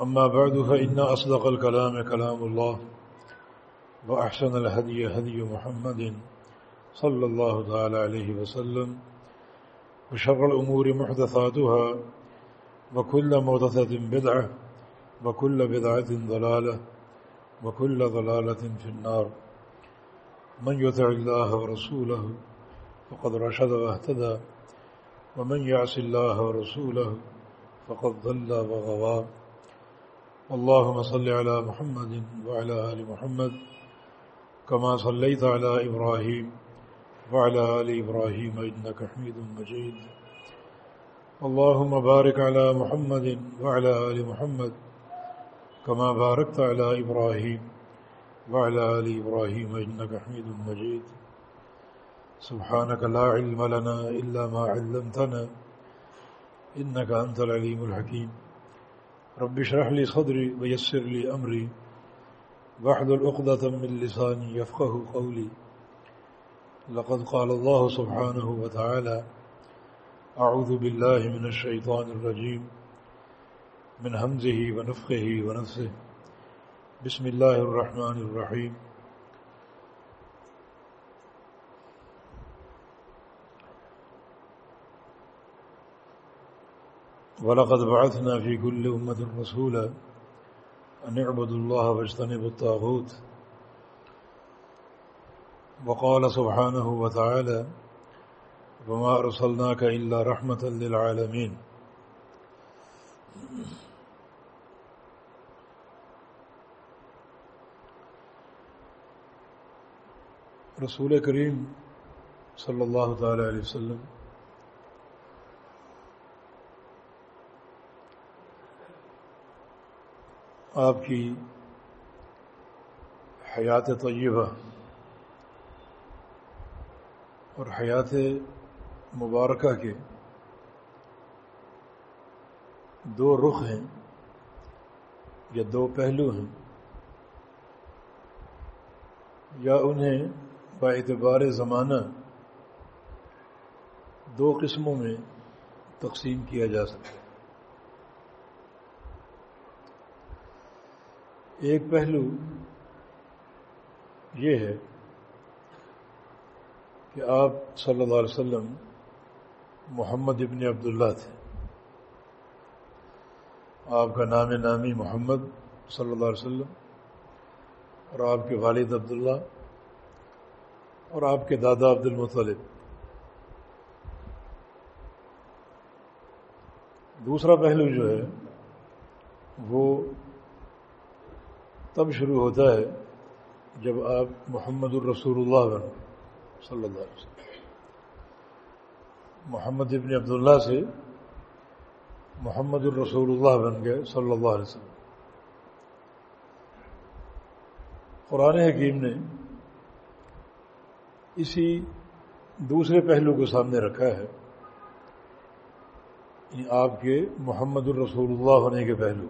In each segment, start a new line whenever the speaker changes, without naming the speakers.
أما بعد فإن أصدق الكلام كلام الله وأحسن الهدي هدي محمد صلى الله تعالى عليه وسلم وشر الأمور محدثاتها وكل محدثة بدعة وكل بدعة ضلالة وكل ضلالة في النار. من يطع الله ورسوله فقد رشد واهتدى ومن يعص الله ورسوله فقد ضل وغوى. اللهم صل على محمد وعلى آل محمد كما صليت على إبراهيم وعلى آل إبراهيم إنك حميد مجيد. اللهم بارك على محمد وعلى آل محمد كما باركت على إبراهيم وعلى آل إبراهيم إنك حميد مجيد. سبحانك لا علم لنا إلا ما علمتنا إنك أنت العليم الحكيم. رب اشرح لي صدري ويسر لي أمري. واحلل عقدة من لساني يفقه قولي. لقد قال الله سبحانه وتعالى أعوذ بالله من الشيطان الرجيم من همزه ونفخه ونفسه بسم الله الرحمن الرحيم. ولقد بعثنا في كل أمة رسولا أن اعبدوا الله واجتنبوا الطاغوت. وقال سبحانه وتعالى وما أرسلناك إلا رحمة للعالمين. رسول کریم صلی اللہ تعالی علیہ وسلم آپ کی حیات طیبہ اور حیات مبارکہ کے دو رخ ہیں یا دو پہلو ہیں یا انہیں با اعتبار زمانہ دو قسموں میں تقسیم کیا جا سکتا ہے۔ ایک پہلو یہ ہے کہ آپ صلی اللہ علیہ وسلم محمد ابن عبداللہ تھے۔ آپ کا نام نامی محمد صلی اللہ علیہ وسلم اور آپ کے والد عبداللہ اور آپ کے دادا عبد المطلب۔ دوسرا پہلو جو ہے وہ تب شروع ہوتا ہے جب آپ محمد الرسول اللہ بن صلی اللہ علیہ وسلم۔ محمد ابن عبداللہ سے محمد الرسول اللہ بن گئے صلی اللہ علیہ وسلم۔ قرآن حکیم نے اسی دوسرے پہلو کو سامنے رکھا ہے یعنی آپ کے محمد الرسول اللہ ہونے کے پہلو۔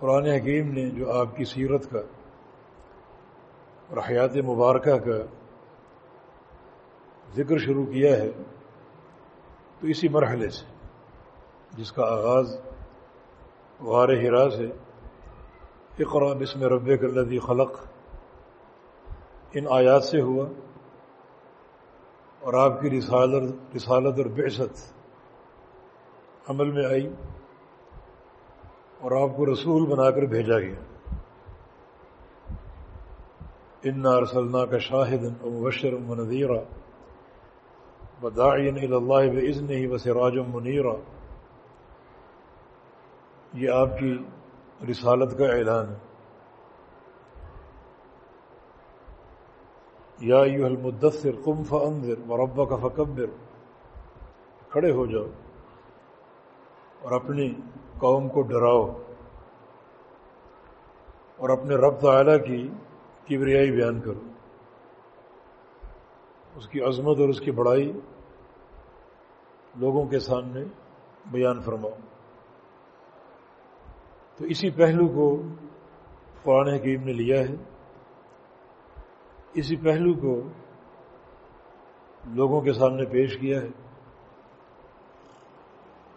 قرآن حکیم نے جو آپ کی سیرت کا اور حیات مبارکہ کا ذکر شروع کیا ہے، تو اسی مرحلے سے، جس کا آغاز غار ہرا سے اقرا بسم رب الذی خلق، ان آیات سے ہوا اور آپ کی رسالت رسالت اور بعثت عمل میں آئی۔ اور آپ کو رسول بنا کر بھیجا گیا۔ ان ارسلنا کا شاہد مبشر منظیرہ بدائن اللہ بزن ہی بس راج منیرا یہ آپ کی رسالت کا اعلان ہے۔ یا یو المدثر، قم فانذر وربک کا فکبر کھڑے ہو جاؤ اور اپنی قوم کو ڈراؤ اور اپنے رب تعالی کی کبریائی بیان کرو۔ اس کی عظمت اور اس کی بڑائی لوگوں کے سامنے بیان فرماؤ۔ تو اسی پہلو کو قرآن حکیم نے لیا ہے۔ اسی پہلو کو لوگوں کے سامنے پیش کیا ہے۔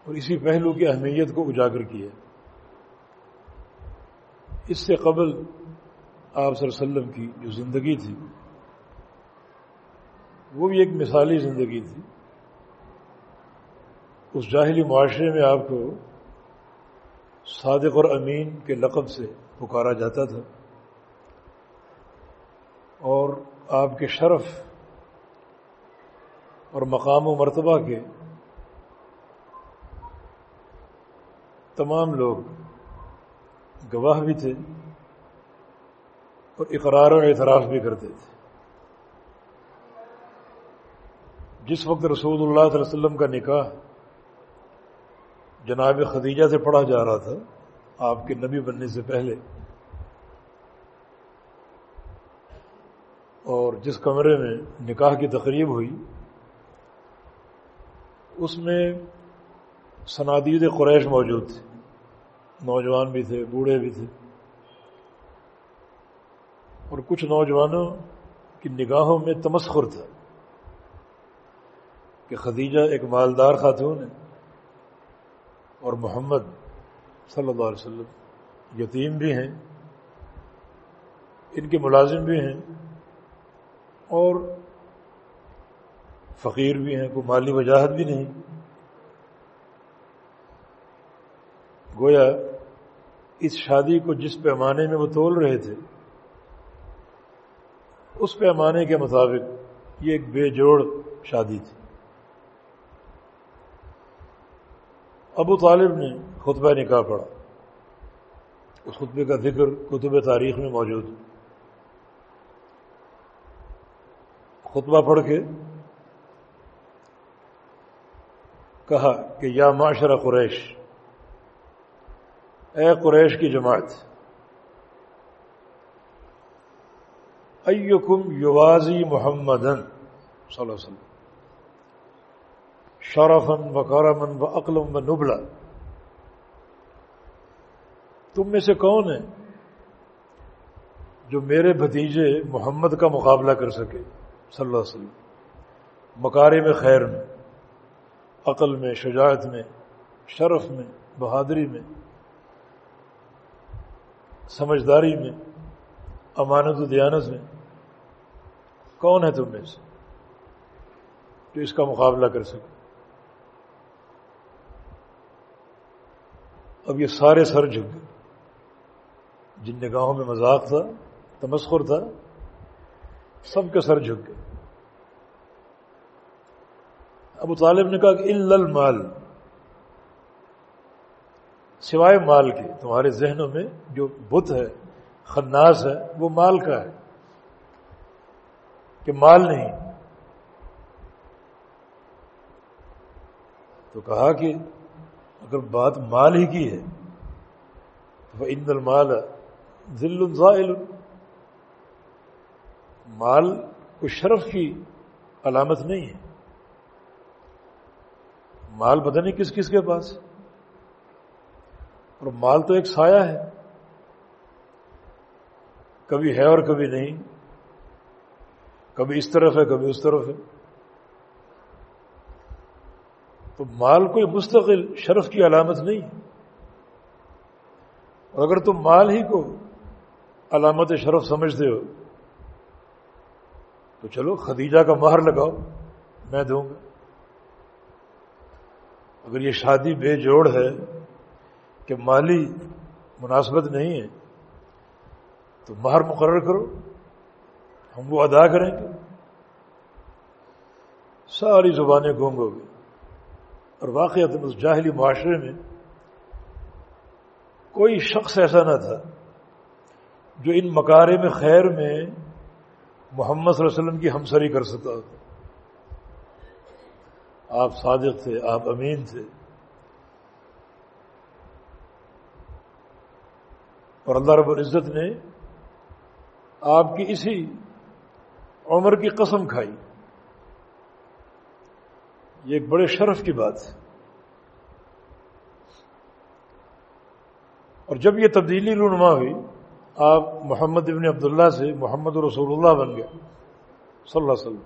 اور اسی پہلو کی اہمیت کو اجاگر کیا اس سے قبل آپ صلی اللہ علیہ وسلم کی جو زندگی تھی، وہ بھی ایک مثالی زندگی تھی۔ اس جاہلی معاشرے میں آپ کو صادق اور امین کے لقب سے پکارا جاتا تھا۔ اور آپ کے شرف اور مقام و مرتبہ کے تمام لوگ گواہ بھی تھے اور اقرار و اعتراف بھی کرتے تھے۔ جس وقت رسول اللہ صلی اللہ علیہ وسلم کا نکاح جناب خدیجہ سے پڑھا جا رہا تھا، آپ کے نبی بننے سے پہلے، اور جس کمرے میں نکاح کی تقریب ہوئی، اس میں سنادید قریش موجود تھے۔ نوجوان بھی تھے، بوڑھے بھی تھے۔ اور کچھ نوجوانوں کی نگاہوں میں تمسخر تھا کہ خدیجہ ایک مالدار خاتون ہے اور محمد صلی اللہ علیہ وسلم یتیم بھی ہیں، ان کے ملازم بھی ہیں اور فقیر بھی ہیں، کوئی مالی وجاہت بھی نہیں۔ گویا اس شادی کو جس پیمانے میں وہ تول رہے تھے، اس پیمانے کے مطابق یہ ایک بے جوڑ شادی تھی۔ ابو طالب نے خطبہ نکاح پڑھا۔ اس خطبے کا ذکر کتب تاریخ میں موجود۔ خطبہ پڑھ کے کہا کہ یا معاشرہ قریش اے قریش کی جماعت، ایکم یوازی محمدن، صلی اللہ علیہ وسلم شرفن و کرمن و اقلم و نبلا۔ تم میں سے کون ہے جو میرے بھتیجے محمد کا مقابلہ کر سکے؟ صلی اللہ علیہ وسلم۔ مکارے میں خیر میں، عقل میں، شجاعت میں، شرف میں، بہادری میں۔ سمجھداری میں، امانت و دیانت میں کون ہے تم میں سے جو اس کا مقابلہ کر سکے؟ اب یہ سارے سر جھک گئے۔ جن نگاہوں میں مذاق تھا، تمسخر تھا، سب کے سر جھک گئے۔ ابو طالب نے کہا کہ المال سوائے مال کے، تمہارے ذہنوں میں جو بت ہے، خناس ہے، وہ مال کا ہے۔ کہ مال نہیں۔ تو کہا کہ اگر بات مال ہی کی ہے تو ان المال ذل زائل مال کو شرف کی علامت نہیں ہے۔ مال پتہ نہیں کس کس کے پاس۔ ہے اور مال تو ایک سایہ ہے۔ کبھی ہے اور کبھی نہیں۔ کبھی اس طرف ہے، کبھی اس طرف ہے۔ تو مال کوئی مستقل شرف کی علامت نہیں۔ اور اگر تم مال ہی کو علامت شرف سمجھتے ہو، تو چلو خدیجہ کا مہر لگاؤ، میں دوں گا۔ اگر یہ شادی بے جوڑ ہے کہ مالی مناسبت نہیں ہے، تو مہر مقرر کرو، ہم وہ ادا کریں گے۔ ساری زبانیں گونگ ہو گئی۔ اور واقعات اس جاہلی معاشرے میں کوئی شخص ایسا نہ تھا جو ان مکارے میں خیر میں محمد صلی اللہ علیہ وسلم کی ہمسری کر سکتا تھا۔ آپ صادق تھے، آپ امین تھے۔ اور اللہ رب العزت نے آپ کی اسی عمر کی قسم کھائی۔ یہ ایک بڑے شرف کی بات ہے۔ اور جب یہ تبدیلی رونما ہوئی، آپ محمد ابن عبداللہ سے محمد رسول اللہ بن گئے، صلی اللہ علیہ وسلم۔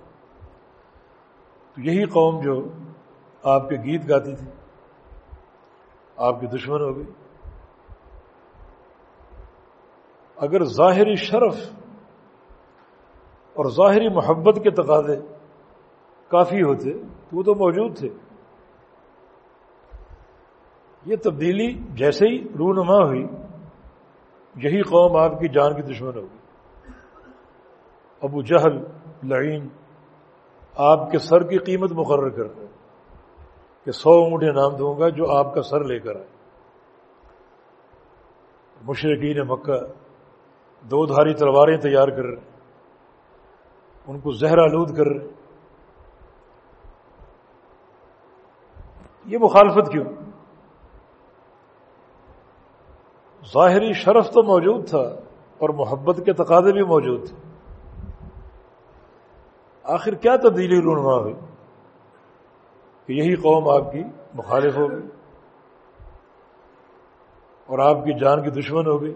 تو یہی قوم جو آپ کے گیت گاتی تھی، آپ کی دشمن ہو گئی اگر ظاہری شرف اور ظاہری محبت کے تقاضے کافی ہوتے، تو وہ تو موجود تھے۔ یہ تبدیلی جیسے ہی رونما ہوئی، یہی قوم آپ کی جان کی دشمن ہوگی۔ ابو جہل، لعین، آپ کے سر کی قیمت مقرر کر رہے کہ سو اونٹے نام دوں گا جو آپ کا سر لے کر آئے۔ مشرقین مکہ دو دھاری تلواریں تیار کر رہے ان کو زہر آلود کر۔ رہے یہ مخالفت کیوں؟ ظاہری شرف تو موجود تھا اور محبت کے تقاضے بھی موجود تھے۔ آخر کیا تبدیلی رونما ہوئی؟ کہ یہی قوم آپ کی مخالف ہو گئی اور آپ کی جان کی دشمن ہو گئی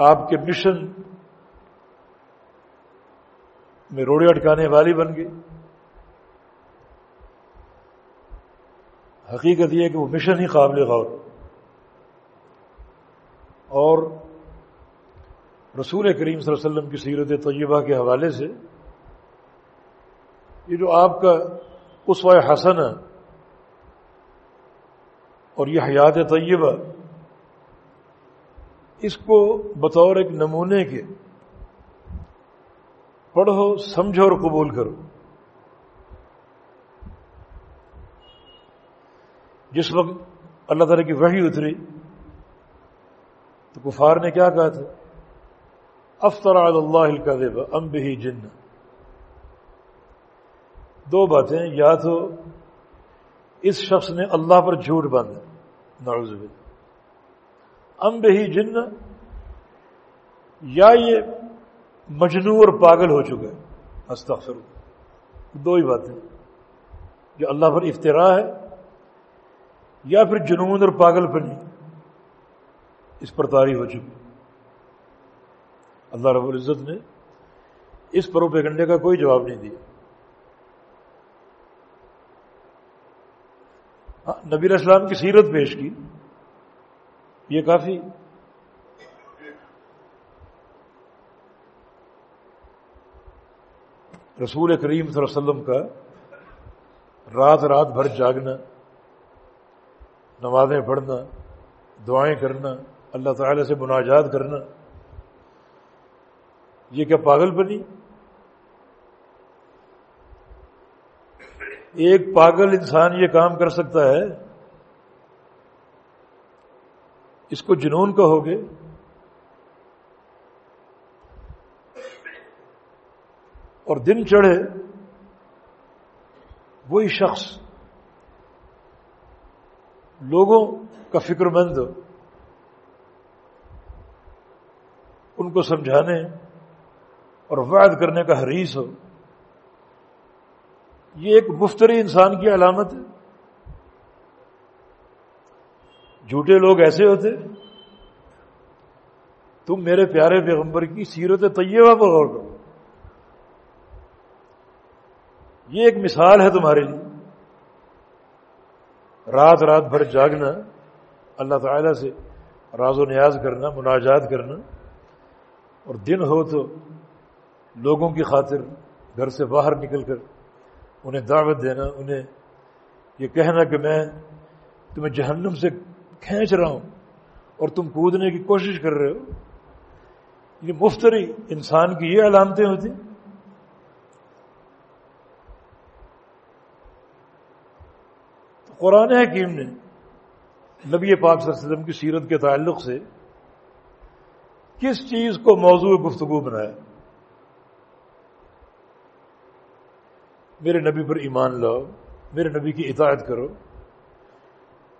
آپ کے مشن میں روڑے اٹکانے والی بن گئی۔ حقیقت یہ کہ وہ مشن ہی قابل غور۔ اور رسول کریم صلی اللہ علیہ وسلم کی سیرت طیبہ کے حوالے سے یہ جو آپ کا اسوائے حسن ہے اور یہ حیات طیبہ اس کو بطور ایک نمونے کے پڑھو، سمجھو اور قبول کرو۔ جس وقت اللہ تعالی کی وحی اتری، تو کفار نے کیا کہا تھا؟ افطر اللہ کا ام بھی جن۔ دو باتیں، یا تو اس شخص نے اللہ پر جھوٹ باندھا، نعوذ باللہ۔ ام بہی جن یا یہ مجنو اور پاگل ہو چکا ہے استغفر دو ہی باتیں۔ جو اللہ پر افطرا ہے یا پھر جنون اور پاگل پنی اس پر تاری ہو چکی۔ اللہ رب العزت نے اس پروپیگنڈے کا کوئی جواب نہیں دیا۔ ہاں، نبی اسلام کی سیرت پیش کی۔ یہ کافی رسول کریم صلی اللہ علیہ وسلم کا رات رات بھر جاگنا، نمازیں پڑھنا، دعائیں کرنا، اللہ تعالی سے مناجات کرنا، یہ کیا پاگل بنی؟ ایک پاگل انسان یہ کام کر سکتا ہے اس کو جنون کہو گے اور دن چڑھے، وہی شخص لوگوں کا فکر مند، ان کو سمجھانے اور وعد کرنے کا حریص ہو۔ یہ ایک مفتری انسان کی علامت ہے۔ جھوٹے لوگ ایسے ہوتے؟ تم میرے پیارے پیغمبر کی سیرت طیبہ پر غور کرو۔ یہ ایک مثال ہے تمہارے لیے۔ رات رات بھر جاگنا، اللہ تعالی سے راز و نیاز کرنا، مناجات کرنا۔ اور دن ہو تو لوگوں کی خاطر گھر سے باہر نکل کر انہیں دعوت دینا، انہیں یہ کہنا کہ میں تمہیں جہنم سے کھینچ رہا ہوں اور تم کودنے کی کوشش کر رہے ہو۔ یہ مفتری انسان کی یہ علامتیں ہوتی تو قرآن حکیم نے نبی پاک صلی اللہ علیہ وسلم کی سیرت کے تعلق سے کس چیز کو موضوع گفتگو بنایا؟ میرے نبی پر ایمان لاؤ، میرے نبی کی اطاعت کرو۔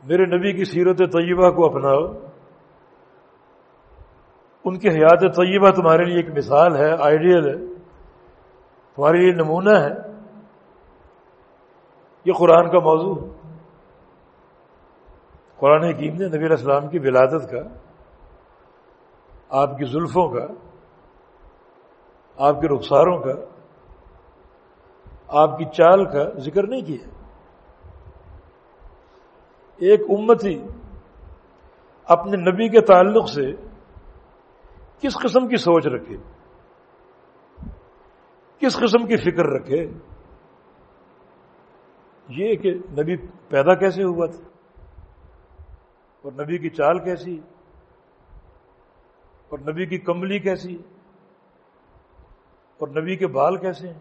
میرے نبی کی سیرت طیبہ کو اپناؤ۔ ان کی حیات طیبہ تمہارے لیے ایک مثال ہے آئیڈیل ہے۔ تمہارے لیے نمونہ ہے۔ یہ قرآن کا موضوع ہے۔ قرآن حکیم نے نبی علیہ السلام کی ولادت کا، آپ کی زلفوں کا، آپ کے رخساروں کا، آپ کی چال کا ذکر نہیں کیا۔ ایک امتی اپنے نبی کے تعلق سے کس قسم کی سوچ رکھے؟ کس قسم کی فکر رکھے؟ یہ کہ نبی پیدا کیسے ہوا تھا؟ اور نبی کی چال کیسی؟ اور نبی کی کمبلی کیسی؟ اور نبی کے بال کیسے ہیں؟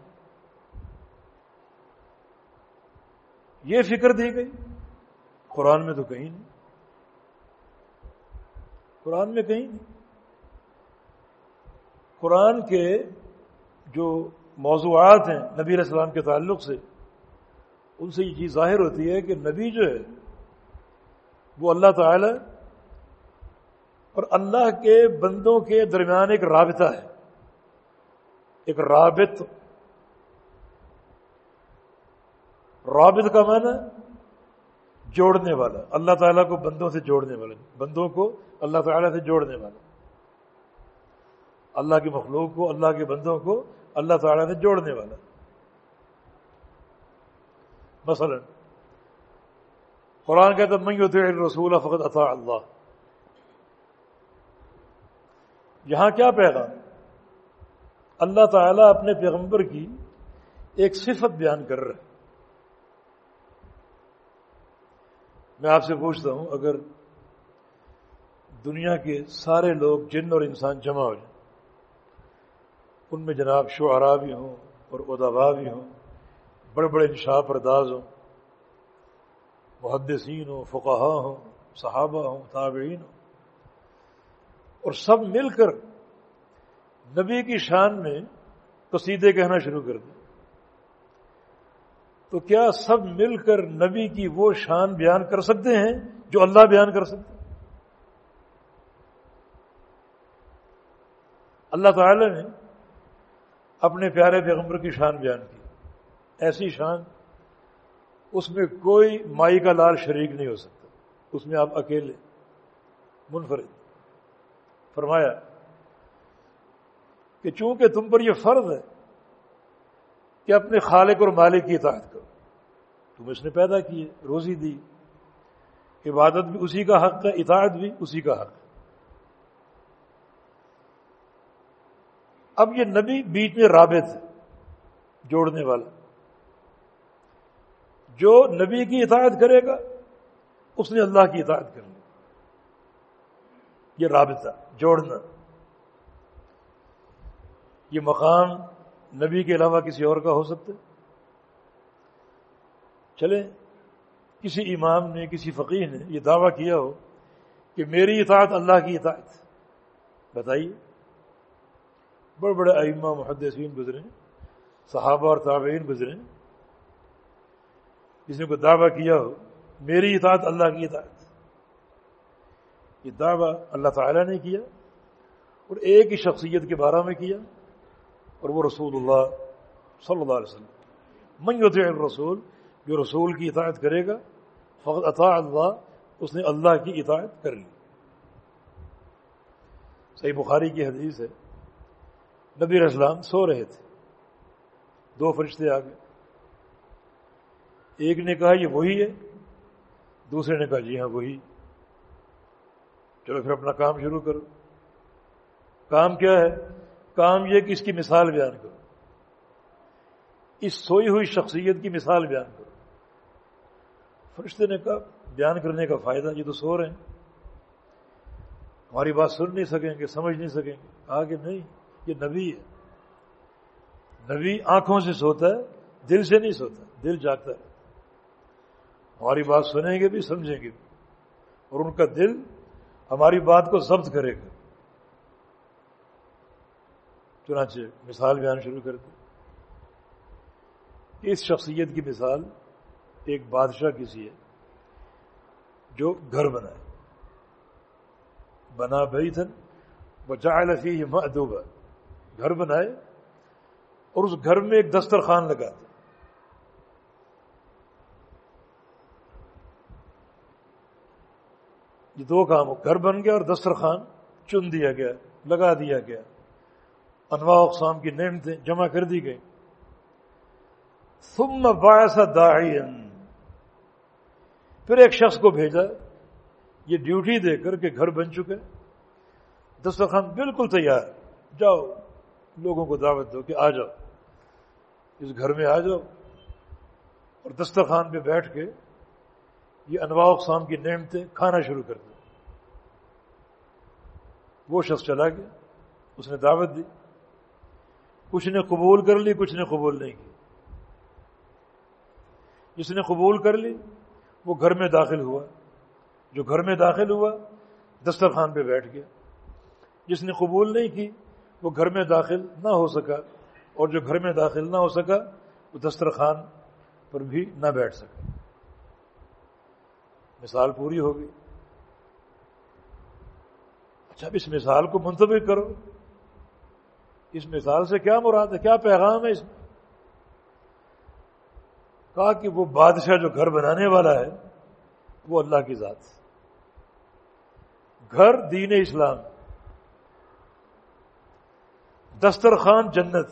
یہ فکر دی گئی۔ قرآن میں تو کہیں نہیں۔ قرآن میں کہیں نہیں۔ قرآن کے جو موضوعات ہیں نبی علیہ السلام کے تعلق سے، ان سے یہ چیز ظاہر ہوتی ہے کہ نبی جو ہے، وہ اللہ تعالی اور اللہ کے بندوں کے درمیان ایک رابطہ ہے۔ ایک رابط۔ رابط کا معنی جوڑنے والا اللہ تعالیٰ کو بندوں سے جوڑنے والا بندوں کو اللہ تعالیٰ سے جوڑنے والا اللہ کی مخلوق کو اللہ کے بندوں کو اللہ تعالیٰ سے جوڑنے والا مثلا قرآن کہتا میں یطیع الرسول فقط اطاع اللہ. یہاں کیا پیغام؟ اللہ تعالیٰ اپنے پیغمبر کی ایک صفت بیان کر رہا ہے۔ میں آپ سے پوچھتا ہوں، اگر دنیا کے سارے لوگ جن اور انسان جمع ہو جائیں، ان میں جناب شعراء بھی ہوں اور ادابا بھی ہوں، بڑے بڑے انشاء پرداز ہوں، محدثین ہوں فقہ ہوں، صحابہ ہوں، تابعین ہوں، اور سب مل کر نبی کی شان میں قصیدے کہنا شروع کر دیں۔ تو کیا سب مل کر نبی کی وہ شان بیان کر سکتے ہیں جو اللہ بیان کر سکتے ہیں؟ اللہ تعالی نے اپنے پیارے پیغمبر کی شان بیان کی۔ ایسی شان اس میں کوئی مائی کا لال شریک نہیں ہو سکتا۔ اس میں آپ اکیلے منفرد۔ فرمایا کہ چونکہ تم پر یہ فرض ہے کہ اپنے خالق اور مالک کی اطاعت کرو۔ تم اس نے پیدا کی روزی دی۔ عبادت بھی اسی کا حق ہے، اطاعت بھی اسی کا حق ہے۔ اب یہ نبی بیچ میں رابط ہے، جوڑنے والا۔ جو نبی کی اطاعت کرے گا، اس نے اللہ کی اطاعت کرنی یہ رابطہ، جوڑنا۔ یہ مقام نبی کے علاوہ کسی اور کا ہو سکتا ہے چلے کسی امام نے، کسی فقیر نے یہ دعویٰ کیا ہو کہ میری اطاعت اللہ کی اطاعت۔ بتائیے، بڑے بڑے ائمہ، محدثین گزرے، صحابہ اور تابعین گزرے۔ جس نے کوئی دعویٰ کیا ہو، میری اطاعت اللہ کی اطاعت۔ یہ دعویٰ اللہ تعالیٰ نے کیا اور ایک ہی شخصیت کے بارے میں کیا۔ اور وہ رسول اللہ صلی اللہ علیہ وسلم۔ من یطع الرسول؟ جو رسول کی اطاعت کرے گا فقط اطاع اللہ، اس نے اللہ کی اطاعت کر لی۔ صحیح بخاری کی حدیث ہے۔ نبی اسلام سو رہے تھے۔ دو فرشتے آ گئے۔ ایک نے کہا، یہ وہی ہے۔ دوسرے نے کہا جی ہاں وہی۔ چلو پھر اپنا کام شروع کرو۔ کام کیا ہے؟ کام یہ کہ اس کی مثال بیان کرو۔ اس سوئی ہوئی شخصیت کی مثال بیان کرو۔ فرشتے نے کہا، بیان کرنے کا فائدہ، یہ تو سو رہے ہیں۔ ہماری بات سن نہیں سکیں گے، سمجھ نہیں سکیں گے۔ آگے نہیں، یہ نبی ہے۔ نبی آنکھوں سے سوتا ہے، دل سے نہیں سوتا، دل جاگتا ہے۔ ہماری بات سنیں گے بھی، سمجھیں گے بھی۔ اور ان کا دل ہماری بات کو ضبط کرے گا۔ چنانچہ مثال بیان شروع کر دی اس شخصیت کی مثال ایک بادشاہ کسی ہے جو گھر بنائے بنا بھائی تھن بچا لفی مدوبہ گھر بنائے اور اس گھر میں ایک دسترخوان لگا دے یہ دو کام گھر بن گیا اور دسترخوان چن دیا گیا، لگا دیا گیا۔ انواع اقسام کی نعمتیں جمع کر دی گئی ثم باعث داعیا۔ پھر ایک شخص کو بھیجا، یہ ڈیوٹی دے کر کہ گھر بن چکے دسترخوان بالکل تیار جاؤ، لوگوں کو دعوت دو کہ آ جاؤ۔ اس گھر میں آ جاؤ۔ اور دسترخوان پہ بیٹھ کے یہ انواع اقسام کی نعمتیں کھانا شروع کر دیں وہ شخص چلا گیا، اس نے دعوت دی۔ کچھ نے قبول کر لی، کچھ نے قبول نہیں کی۔ جس نے قبول کر لی، وہ گھر میں داخل ہوا۔ جو گھر میں داخل ہوا، دسترخوان پہ بیٹھ گیا۔ جس نے قبول نہیں کی، وہ گھر میں داخل نہ ہو سکا۔ اور جو گھر میں داخل نہ ہو سکا، وہ دسترخوان پر بھی نہ بیٹھ سکا۔ مثال پوری ہو گئی اچھا اس مثال کو منتبک کرو۔ اس مثال سے کیا مراد ہے؟ کیا پیغام ہے اس میں؟ کہا کہ وہ بادشاہ جو گھر بنانے والا ہے، وہ اللہ کی ذات گھر دین اسلام۔ دسترخوان جنت۔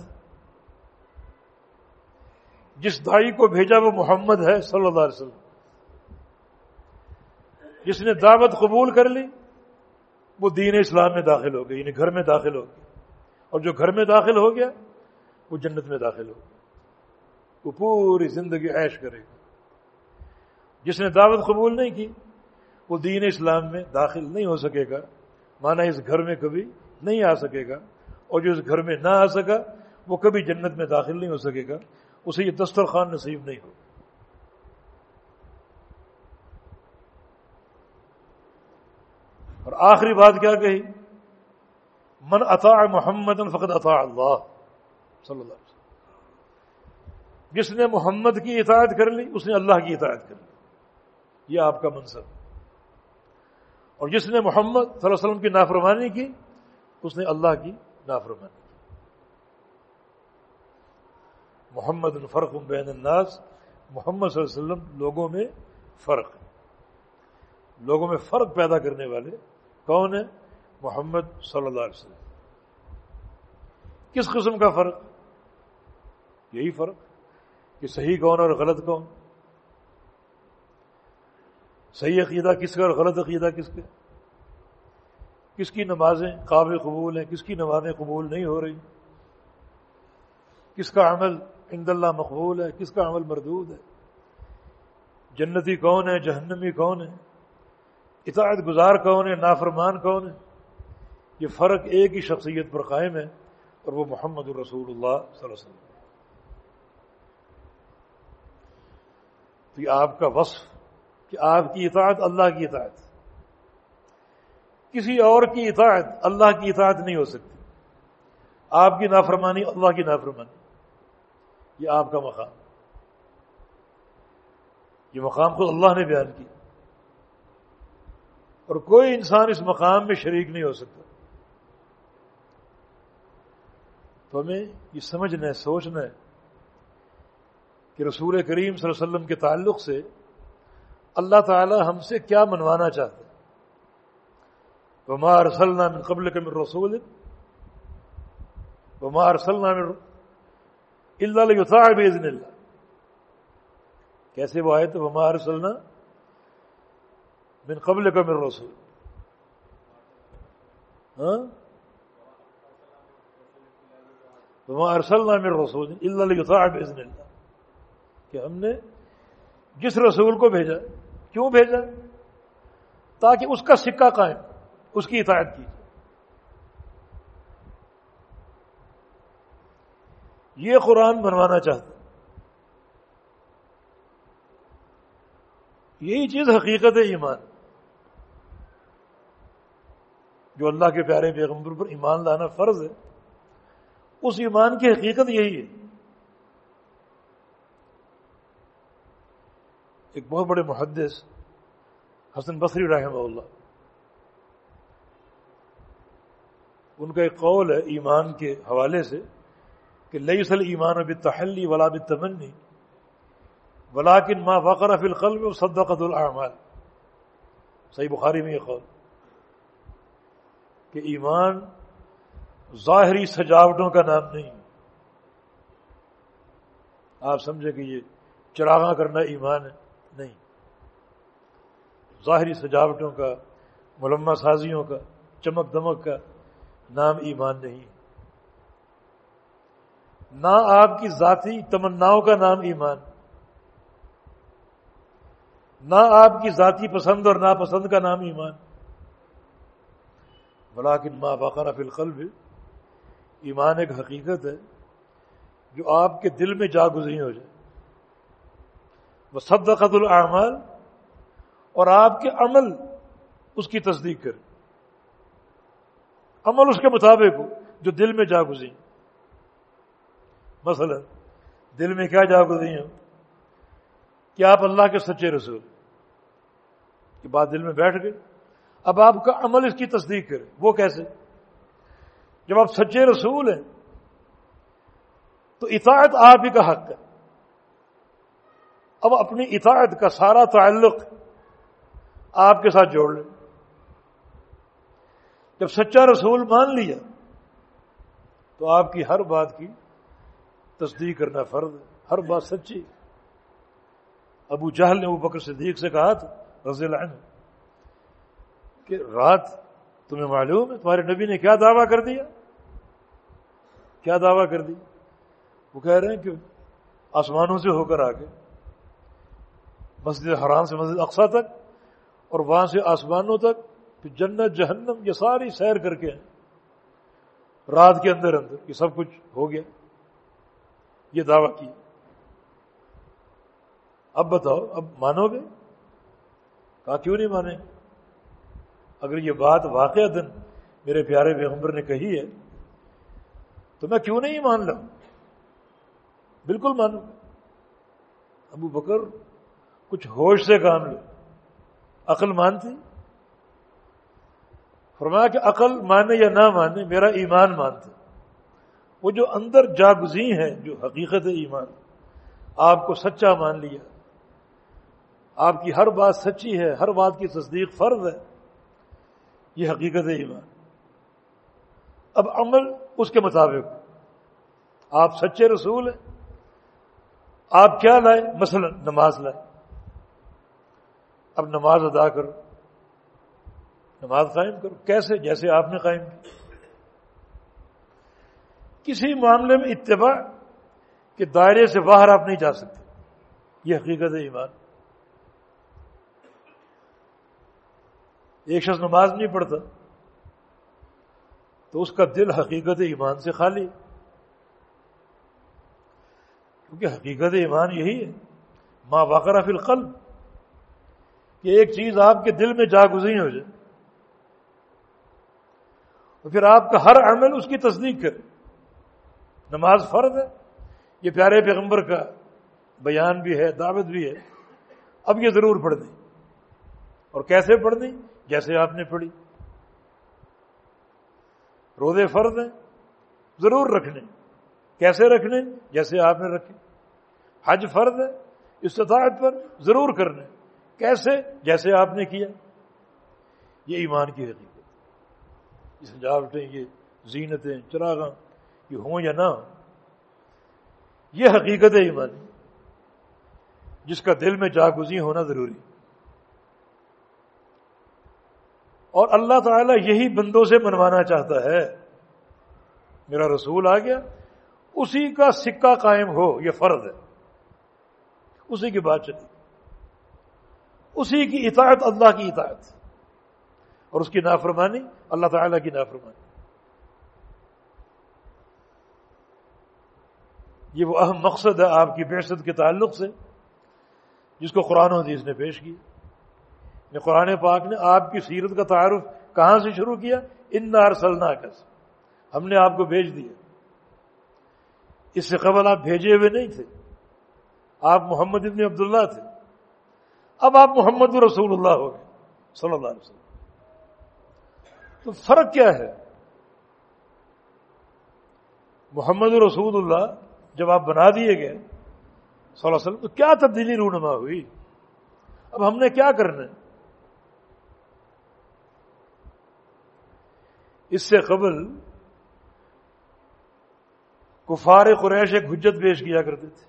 جس دائی کو بھیجا وہ محمد ہے صلی اللہ علیہ وسلم۔ جس نے دعوت قبول کر لی، وہ دین اسلام میں داخل ہو گئی یعنی گھر میں داخل ہو گئی۔ اور جو گھر میں داخل ہو گیا، وہ جنت میں داخل ہو گیا۔ وہ پوری زندگی عیش کرے گا۔ جس نے دعوت قبول نہیں کی، وہ دین اسلام میں داخل نہیں ہو سکے گا۔ مانا اس گھر میں کبھی نہیں آ سکے گا۔ اور جو اس گھر میں نہ آ سکا، وہ کبھی جنت میں داخل نہیں ہو سکے گا۔ اسے یہ دسترخوان نصیب نہیں ہوگا۔ اور آخری بات کیا کہی؟ من اطاع محمد فقط اطاع اللہ صلی اللہ علیہ وسلم۔ جس نے محمد کی اطاعت کر لی، اس نے اللہ کی اطاعت کر لی۔ یہ آپ کا منصب اور جس نے محمد صلی اللہ علیہ وسلم کی نافرمانی کی، اس نے اللہ کی نافرمانی کی۔ محمد الفرق بین الناس، محمد صلی اللہ علیہ وسلم لوگوں میں فرق۔ لوگوں میں فرق پیدا کرنے والے کون ہے محمد صلی اللہ علیہ وسلم۔ کس قسم کا فرق؟ یہی فرق کہ صحیح کون اور غلط کون؟ صحیح عقیدہ کس کا اور غلط عقیدہ کس کے کس کی نمازیں قابل قبول ہیں؟ کس کی نمازیں قبول نہیں ہو رہی؟ کس کا عمل عند اللہ مقبول ہے؟ کس کا عمل مردود ہے؟ جنتی کون ہے؟ جہنمی کون ہے؟ اطاعت گزار کون ہے؟ نافرمان کون ہے؟ یہ فرق ایک ہی شخصیت پر قائم ہے اور وہ محمد الرسول اللہ صلی اللہ علیہ وسلم تو یہ آپ کا وصف کہ آپ کی اطاعت اللہ کی اطاعت۔ کسی اور کی اطاعت اللہ کی اطاعت نہیں ہو سکتی۔ آپ کی نافرمانی اللہ کی نافرمانی۔ یہ آپ کا مقام۔ یہ مقام خود اللہ نے بیان کیا۔ اور کوئی انسان اس مقام میں شریک نہیں ہو سکتا۔ تو ہمیں یہ سمجھنا ہے، سوچنا ہے کہ رسول کریم صلی اللہ علیہ وسلم کے تعلق سے اللہ تعالی ہم سے کیا منوانا چاہتے وما ارسلنا من قبل کے من رسول، وما ارسلنا من اللہ یطاع باذن اللہ کیسے وہ آئے تو وما ارسلنا من قبل کا من رسول۔ ہاں؟ ارسلنا من رسول اللہ باذن اللہ کہ ہم نے جس رسول کو بھیجا، کیوں بھیجا؟ تاکہ اس کا سکہ قائم، اس کی اطاعت کی یہ قرآن بنوانا چاہتا یہی چیز حقیقت ہے ایمان۔ جو اللہ کے پیارے پیغمبر پر ایمان لانا فرض ہے۔ اس ایمان کی حقیقت یہی ہے۔ ایک بہت بڑے محدث حسن بصری رحمہ اللہ، ان کا ایک قول ہے ایمان کے حوالے سے کہ لئی سل ایمان اب تحلی ولا تمنی ولاکن ما فقر فی القلب و صدقت الاعمال۔ صحیح بخاری میں یہ قول کہ ایمان ظاہری سجاوٹوں کا نام نہیں۔ آپ سمجھے کہ یہ چراغاں کرنا ایمان ہے نہیں۔ ظاہری سجاوٹوں کا ملمہ سازیوں کا، چمک دمک کا نام ایمان نہیں۔ نہ آپ کی ذاتی تمناؤں کا نام ایمان۔ نہ آپ کی ذاتی پسند اور ناپسند کا نام ایمان۔ بلاکن ماں باقارہ فی القلب ایمان ایک حقیقت ہے جو آپ کے دل میں جا گزری ہو جائے۔ وہ صدقت الاعمال اور آپ کے عمل اس کی تصدیق کرے۔ عمل اس کے مطابق ہو جو دل میں جا گزری۔ مثلا دل میں کیا جا گزری ہو؟ کہ آپ اللہ کے سچے رسول کی بات دل میں بیٹھ گئے۔ اب آپ کا عمل اس کی تصدیق کرے۔ وہ کیسے؟ جب آپ سچے رسول ہیں، تو اطاعت آپ ہی کا حق ہے۔ اب اپنی اطاعت کا سارا تعلق آپ کے ساتھ جوڑ لیں۔ جب سچا رسول مان لیا، تو آپ کی ہر بات کی تصدیق کرنا فرض ہے۔ ہر بات سچی۔ ابو جہل نے وہ بکر صدیق سے کہا تھا، رضی اللہ عنہ، کہ رات تمہیں معلوم ہے، تمہارے نبی نے کیا دعویٰ کر دیا؟ کیا دعویٰ کر دی؟ وہ کہہ رہے ہیں کہ آسمانوں سے ہو کر آگے، مسجد حرام سے مسجد اقسا تک، اور وہاں سے آسمانوں تک، پھر جنت، جہنم، یہ ساری سیر کر کے رات کے اندر اندر یہ سب کچھ ہو گیا۔ یہ دعویٰ کی اب بتاؤ، اب مانو گے؟ کہا، کیوں نہیں مانے؟ اگر یہ بات واقع دن میرے پیارے پیغمبر نے کہی ہے تو میں کیوں نہیں مان لوں؟ بالکل مانوں ابو بکر کچھ ہوش سے کام لو عقل مانتی؟ فرمایا کہ عقل مانے یا نہ مانے، میرا ایمان مانتا وہ جو اندر جاگزی ہے جو حقیقت ایمان، آپ کو سچا مان لیا۔ آپ کی ہر بات سچی ہے، ہر بات کی تصدیق فرض ہے۔ یہ حقیقت ایمان۔ اب عمل اس کے مطابق۔ آپ سچے رسول ہیں۔ آپ کیا لائے مثلا نماز لائے اب نماز ادا کرو۔ نماز قائم کرو۔ کیسے؟ جیسے آپ نے قائم کی۔ کسی معاملے میں اتباع کے دائرے سے باہر آپ نہیں جا سکتے۔ یہ حقیقت ہے ایمان۔ ایک شخص نماز نہیں پڑھتا۔ تو اس کا دل حقیقت ایمان سے خالی کیونکہ حقیقت ایمان یہی ہے ماں واقع فی القلب، کہ ایک چیز آپ کے دل میں جا گزری ہو جائے۔ تو پھر آپ کا ہر عمل اس کی تصدیق کرے۔ نماز فرض ہے، یہ پیارے پیغمبر کا بیان بھی ہے، دعوت بھی ہے۔ اب یہ ضرور پڑھ دیں اور کیسے پڑھ دیں جیسے آپ نے پڑھی۔ روزے فرض ہیں، ضرور رکھنے۔ کیسے رکھنے؟ جیسے آپ نے رکھے۔ حج فرض ہے، استطاعت پر ضرور کرنے۔ کیسے؟ جیسے آپ نے کیا۔ یہ ایمان کی حقیقت یہ سجاوٹیں، یہ زینتیں، چراغاں، یہ ہوں یا نہ ہوں، یہ حقیقت ہے ایمانی۔ جس کا دل میں جاگزی ہونا ضروری اور اللہ تعالیٰ یہی بندوں سے منوانا چاہتا ہے۔ میرا رسول آ گیا، اسی کا سکہ قائم ہو، یہ فرض ہے۔ اسی کی بات چلی۔ اسی کی اطاعت، اللہ کی اطاعت۔ اور اس کی نافرمانی، اللہ تعالی کی نافرمانی۔ یہ وہ اہم مقصد ہے آپ کی بحثت کے تعلق سے، جس کو قرآن و حدیث نے پیش کی قرآن پاک نے آپ کی سیرت کا تعارف کہاں سے شروع کیا؟ ان نار سلنا کس ہم نے آپ کو بھیج دیا۔ اس سے قبل آپ بھیجے ہوئے نہیں تھے۔ آپ محمد ابن عبداللہ تھے۔ اب آپ محمد رسول اللہ ہو گئے، صلی اللہ علیہ وسلم۔ تو فرق کیا ہے؟ محمد رسول اللہ جب آپ بنا دیے گئے، صلی اللہ علیہ وسلم، تو کیا تبدیلی رونما ہوئی؟ اب ہم نے کیا کرنا ہے؟ اس سے قبل کفار قریش ایک حجت پیش کیا کرتے تھے۔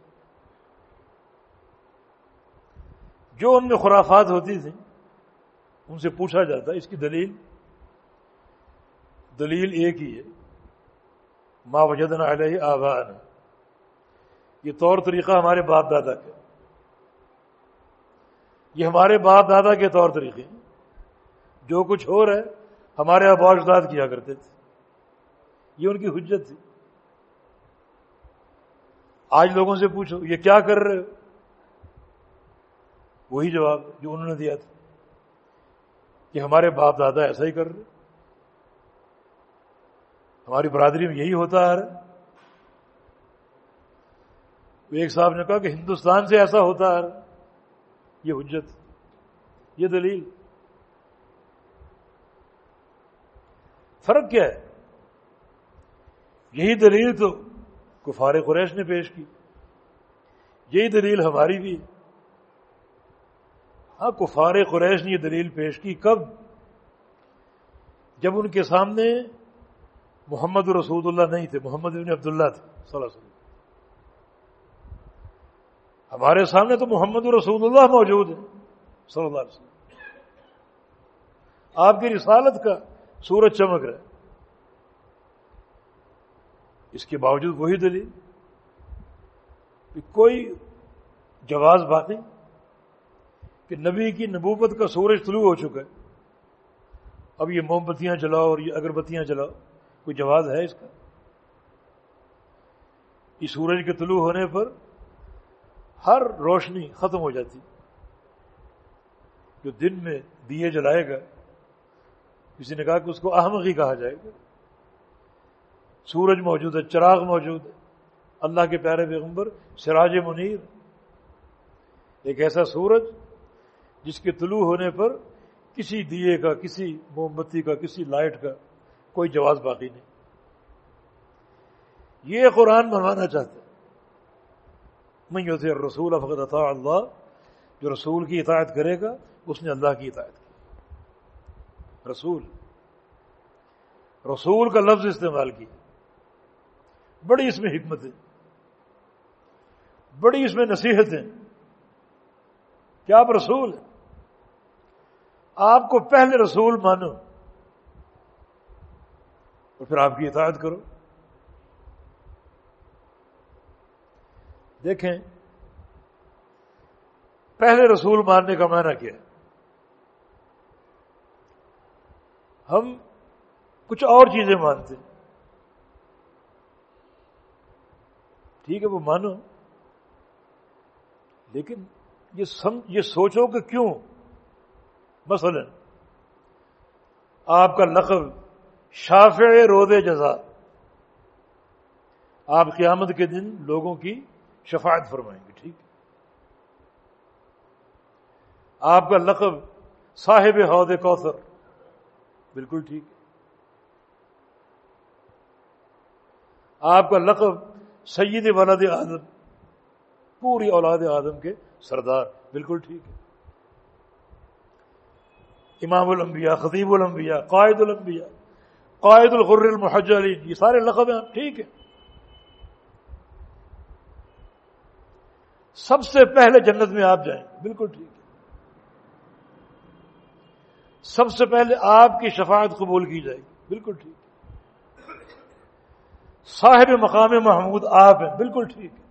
جو ان میں خرافات ہوتی تھیں، ان سے پوچھا جاتا، اس کی دلیل؟ دلیل ایک ہی ہے۔ ماں وجدن علیہ آبان یہ طور طریقہ ہمارے باپ دادا کا یہ ہمارے باپ دادا کے طور طریقے جو کچھ ہو رہا ہے ہمارے ابا اجداد کیا کرتے تھے۔ یہ ان کی حجت تھی۔ آج لوگوں سے پوچھو، یہ کیا کر رہے ہو؟ وہی جواب جو انہوں نے دیا تھا کہ ہمارے باپ دادا ایسا ہی کر رہے ہماری برادری میں یہی ہوتا ہے۔ ایک صاحب نے کہا کہ ہندوستان سے ایسا ہوتا ہے۔ یہ حجت، یہ دلیل۔ فرق کیا ہے؟ یہی دلیل تو کفار قریش نے پیش کی، یہی دلیل ہماری بھی ہاں کفار قریش نے یہ دلیل پیش کی کب؟ جب ان کے سامنے محمد رسول اللہ نہیں تھے، محمد بن عبداللہ تھے، صلی اللہ علیہ وسلم۔ ہمارے سامنے تو محمد رسول اللہ موجود ہے صلی اللہ علیہ وسلم۔ آپ کی رسالت کا سورج چمک رہا ہے۔ اس کے باوجود وہی دلیل کوئی جواز باقی، کہ نبی کی نبوت کا سورج طلوع ہو چکا ہے۔ اب یہ موم بتیاں جلاؤ اور یہ اگربتیاں جلاؤ، کوئی جواز ہے اس کا؟ اس سورج کے طلوع ہونے پر ہر روشنی ختم ہو جاتی۔ جو دن میں دیے جلائے گا کسی نے کہا کہ اس کو احمقی کہا جائے گا۔ سورج موجود ہے، چراغ موجود ہے۔ اللہ کے پیارے پیغمبر، سراج منیر۔ ایک ایسا سورج جس کے طلوع ہونے پر کسی دیے کا، کسی موم بتی کا، کسی لائٹ کا کوئی جواز باقی نہیں۔ یہ قرآن منوانا چاہتے میں یوز رسول افغت اللہ، جو رسول کی اطاعت کرے گا، اس نے اللہ کی اطاعت کی رسول۔ رسول کا لفظ استعمال کیا بڑی اس میں حکمت ہے بڑی اس میں نصیحت ہے کیا آپ رسول ہیں۔ آپ کو پہلے رسول مانو۔ اور پھر آپ کی اطاعت کرو۔ دیکھیں، پہلے رسول ماننے کا معنی کیا ہے؟ ہم کچھ اور چیزیں مانتے ٹھیک ہے، وہ مانو۔ لیکن یہ سم، یہ سوچو کہ کیوں؟ مثلا، آپ کا لقب شافع رود جزا۔ آپ قیامت کے دن لوگوں کی شفاعت فرمائیں گے، ٹھیک۔ آپ کا لقب صاحب عہدے کوثر۔ بالکل ٹھیک آپ کا لقب سید ولد آدم، پوری اولاد آدم کے سردار، بالکل ٹھیک ہے۔ امام الانبیاء، خطیب الانبیاء، قائد الانبیاء، قائد الغر المحجلین، یہ سارے لقب ہیں، ٹھیک ہے۔ سب سے پہلے جنت میں آپ جائیں، بالکل ٹھیک ہے۔ سب سے پہلے آپ کی شفاعت قبول کی جائے گی۔ بالکل ٹھیک۔ صاحب مقام محمود آپ ہیں۔ بالکل ٹھیک۔ ہے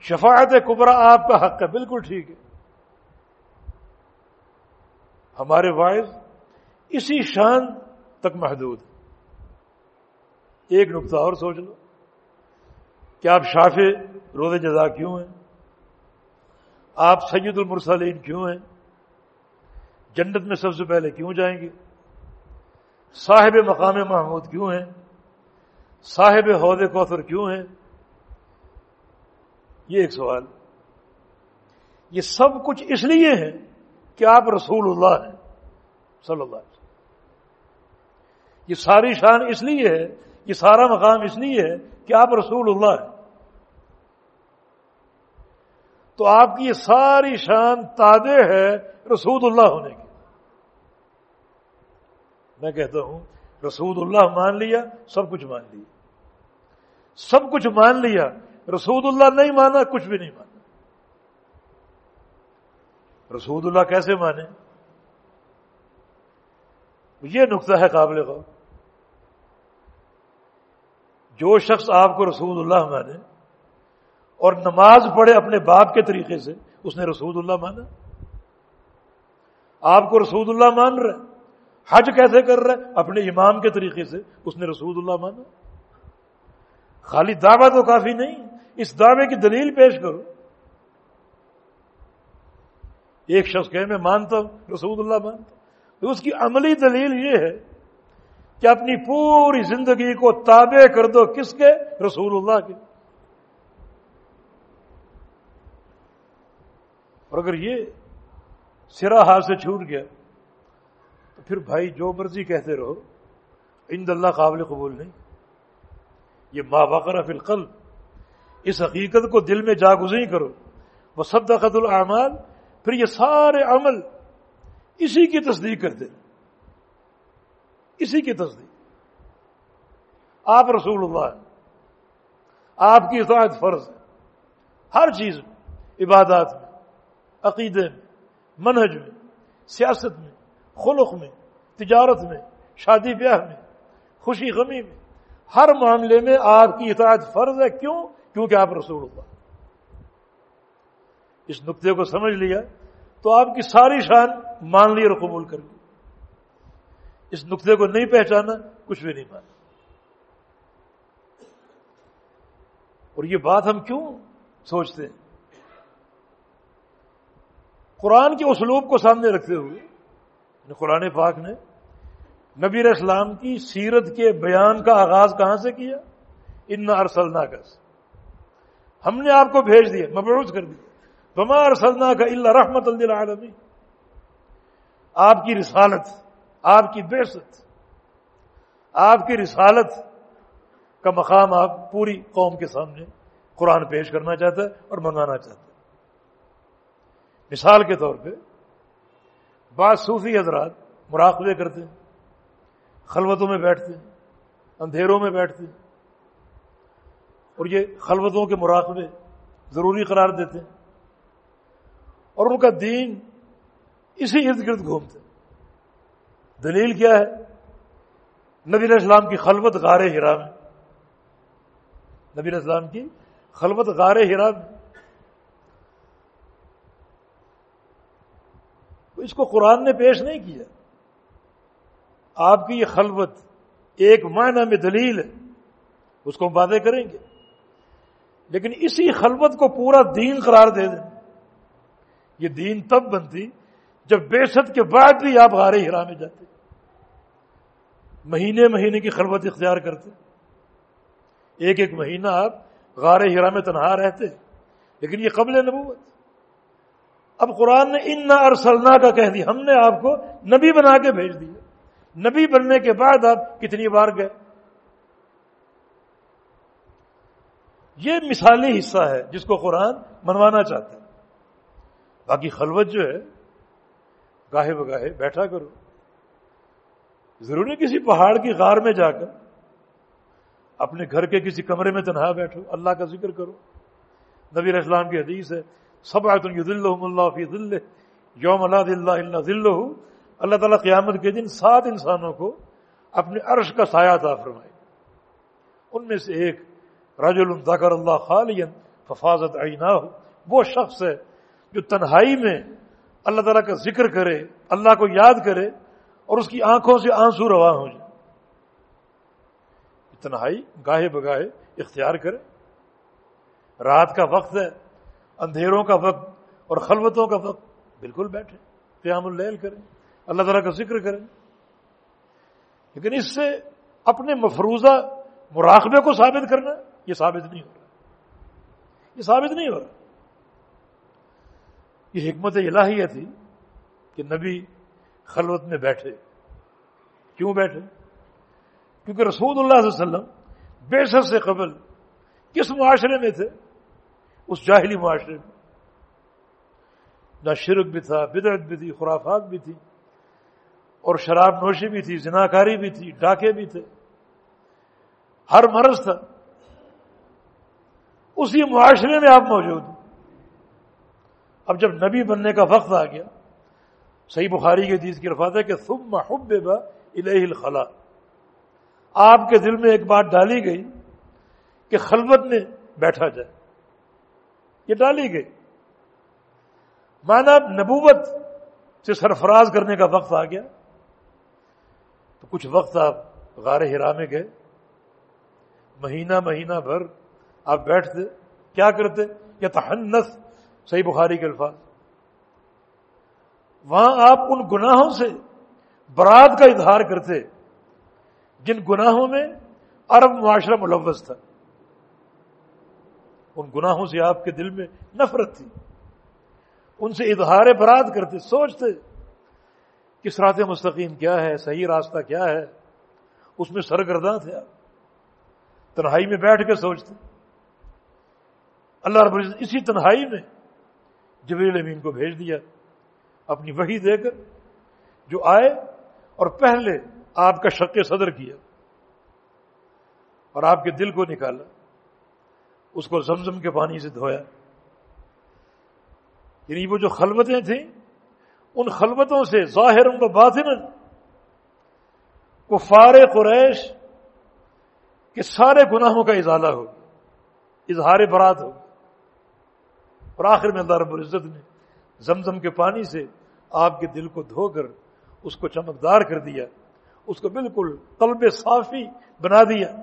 شفاعت کبرا آپ کا حق ہے۔ بالکل ٹھیک ہے۔ ہمارے وائز اسی شان تک محدود ایک نقطہ اور سوچ لو۔ کہ آپ شاف روز جزا کیوں ہیں؟ آپ سید المرسلین کیوں ہیں؟ جنت میں سب سے پہلے کیوں جائیں گے؟ صاحب مقام محمود کیوں ہیں؟ صاحب حوض کوثر کیوں ہیں؟ یہ ایک سوال۔ یہ سب کچھ اس لیے ہے کہ آپ رسول اللہ ہیں، صلی اللہ علیہ وسلم۔ یہ ساری شان اس لیے ہے، یہ سارا مقام اس لیے ہے کہ آپ رسول اللہ ہیں۔ تو آپ کی یہ ساری شان تادے ہے رسول اللہ ہونے کی۔ میں کہتا ہوں، رسول اللہ مان لیا، سب کچھ مان لیا۔ سب کچھ مان لیا، رسول اللہ نہیں مانا، کچھ بھی نہیں مانا۔ رسول اللہ کیسے مانے؟ یہ نقطہ ہے قابل غور۔ جو شخص آپ کو رسول اللہ مانے اور نماز پڑھے اپنے باپ کے طریقے سے، اس نے رسول اللہ مانا۔ آپ کو رسول اللہ مان رہے حج کیسے کر رہے اپنے امام کے طریقے سے۔ اس نے رسول اللہ مانا۔ خالی دعویٰ تو کافی نہیں، اس دعوے کی دلیل پیش کرو۔ ایک شخص کہ میں مانتا ہوں، رسول اللہ مانتا ہوں۔ اس کی عملی دلیل یہ ہے کہ اپنی پوری زندگی کو تابع کر دو کس کے؟ رسول اللہ کے۔ اور اگر یہ سرا ہاتھ سے چھوٹ گیا پھر بھائی جو مرضی کہتے رہو اند اللہ قابل قبول نہیں۔ یہ ماں بقرا فی القلب، اس حقیقت کو دل میں جاگزی کرو۔ وہ سب دقت العمال پھر یہ سارے عمل اسی کی تصدیق کرتے اسی کی تصدیق۔ آپ رسول اللہ ہیں۔ آپ کی اطاعت فرض ہے۔ ہر چیز میں، عبادات میں، عقیدے میں، منہج میں، سیاست میں خلق میں، تجارت میں، شادی بیاہ میں، خوشی غمی میں، ہر معاملے میں آپ کی اطاعت فرض ہے۔ کیوں؟ کیونکہ آپ رسول اللہ۔ اس نقطے کو سمجھ لیا تو آپ کی ساری شان مان لی اور قبول کر لی۔ اس نقطے کو نہیں پہچانا، کچھ بھی نہیں مانا۔ اور یہ بات ہم کیوں سوچتے ہیں؟ قرآن کے اسلوب کو سامنے رکھتے ہوئے یعنی قرآن پاک نے نبی اسلام کی سیرت کے بیان کا آغاز کہاں سے کیا؟ ان ارسل ناگز ہم نے آپ کو بھیج دیا، مبعوث کر دیا۔ بما ارسلنا کا اللہ رحمت اللہ آپ کی رسالت، آپ کی بےست آپ کی رسالت کا مقام آپ پوری قوم کے سامنے قرآن پیش کرنا چاہتا ہے اور منگانا چاہتا ہے۔ مثال کے طور پہ بعض صوفی حضرات مراقبے کرتے ہیں، خلوتوں میں بیٹھتے ہیں، اندھیروں میں بیٹھتے ہیں۔ اور یہ خلوتوں کے مراقبے ضروری قرار دیتے ہیں۔ اور ان کا دین اسی ارد گرد گھومتے دلیل کیا ہے؟ نبی علیہ السلام کی خلوت غار ہرا میں۔ نبی علیہ السلام کی خلوت غار ہرا میں۔ اس کو قرآن نے پیش نہیں کیا۔ آپ کی یہ خلوت ایک معنی میں دلیل ہے۔ اس کو ہم وعدے کریں گے۔ لیکن اسی خلوت کو پورا دین قرار دے دیں۔ یہ دین تب بنتی جب بےسط کے بعد بھی آپ غار ہرا میں جاتے۔ مہینے مہینے کی خلوت اختیار کرتے۔ ایک ایک مہینہ آپ غار ہرا میں تنہا رہتے۔ لیکن یہ قبل نبوت۔ اب قرآن نے ان نہ ارسلنا کا کہہ دیا، ہم نے آپ کو نبی بنا کے بھیج دیا۔ نبی بننے کے بعد آپ کتنی بار گئے؟ یہ مثالی حصہ ہے جس کو قرآن منوانا چاہتا ہے۔ باقی خلوت جو ہے، گاہے بگاہے بیٹھا کرو۔ ضروری کسی پہاڑ کی غار میں جا کر اپنے گھر کے کسی کمرے میں تنہا بیٹھو، اللہ کا ذکر کرو۔ نبی اسلام کی حدیث ہے سب آئے اللہ فی دل یوم اللہ اللہ ذل اللہ تعالیٰ قیامت کے دن سات انسانوں کو اپنے عرش کا سایہ تھا فرمائے۔ ان میں سے ایک رجل ذکر اللہ خالین ففاظت عینا وہ شخص ہے جو تنہائی میں اللہ تعالیٰ کا ذکر کرے، اللہ کو یاد کرے اور اس کی آنکھوں سے آنسو روا ہو جائے۔ تنہائی گاہے بگاہے اختیار کرے۔ رات کا وقت ہے اندھیروں کا وقت اور خلوتوں کا وقت بالکل بیٹھے، قیام اللیل کریں، اللہ تعالیٰ کا ذکر کریں۔ لیکن اس سے اپنے مفروضہ مراقبے کو ثابت کرنا یہ ثابت نہیں ہو رہا۔ یہ ثابت نہیں ہو رہا۔ یہ حکمت الہیہ تھی کہ نبی خلوت میں بیٹھے۔ کیوں بیٹھے؟ کیونکہ رسول اللہ علیہ وسلم بے سے قبل کس معاشرے میں تھے؟ اس جاہلی معاشرے میں۔ نہ شرک بھی تھا، بدعت بھی تھی، خرافات بھی تھی، اور شراب نوشی بھی تھی، زناکاری بھی تھی، ڈاکے بھی تھے۔ ہر مرض تھا۔ اسی معاشرے میں آپ موجود ہیں۔ اب جب نبی بننے کا وقت آ گیا، صحیح بخاری کے دیس کی رفات ہے کہ ثم محب الہ الخلا آپ کے دل میں ایک بات ڈالی گئی کہ خلوت میں بیٹھا جائے۔ یہ ڈالی گئی۔ مانا نبوت سے سرفراز کرنے کا وقت آ گیا۔ تو کچھ وقت آپ غار ہرا میں گئے۔ مہینہ مہینہ بھر آپ بیٹھتے۔ کیا کرتے؟ یا تحنس صحیح بخاری کے الفاظ۔ وہاں آپ ان گناہوں سے برات کا اظہار کرتے۔ جن گناہوں میں عرب معاشرہ ملوث تھا۔ ان گناہوں سے آپ کے دل میں نفرت تھی۔ ان سے اظہار برات کرتے، سوچتے کہ سرات مستقیم کیا ہے، صحیح راستہ کیا ہے۔ اس میں سرگرداں تھے آپ۔ تنہائی میں بیٹھ کے سوچتے۔ اللہ رب العزت اسی تنہائی میں جبریل امین کو بھیج دیا۔ اپنی وہی دے کر جو آئے اور پہلے آپ کا شک صدر کیا اور آپ کے دل کو نکالا۔ اس کو زمزم کے پانی سے دھویا۔ یعنی وہ جو خلوتیں تھیں، ان خلوتوں سے ظاہر ان کو باطن کو فار قریش کے سارے گناہوں کا ازالہ ہو، اظہار برات ہو۔ اور آخر میں اللہ رب العزت نے زمزم کے پانی سے آپ کے دل کو دھو کر اس کو چمکدار کر دیا، اس کو بالکل قلب صافی بنا دیا۔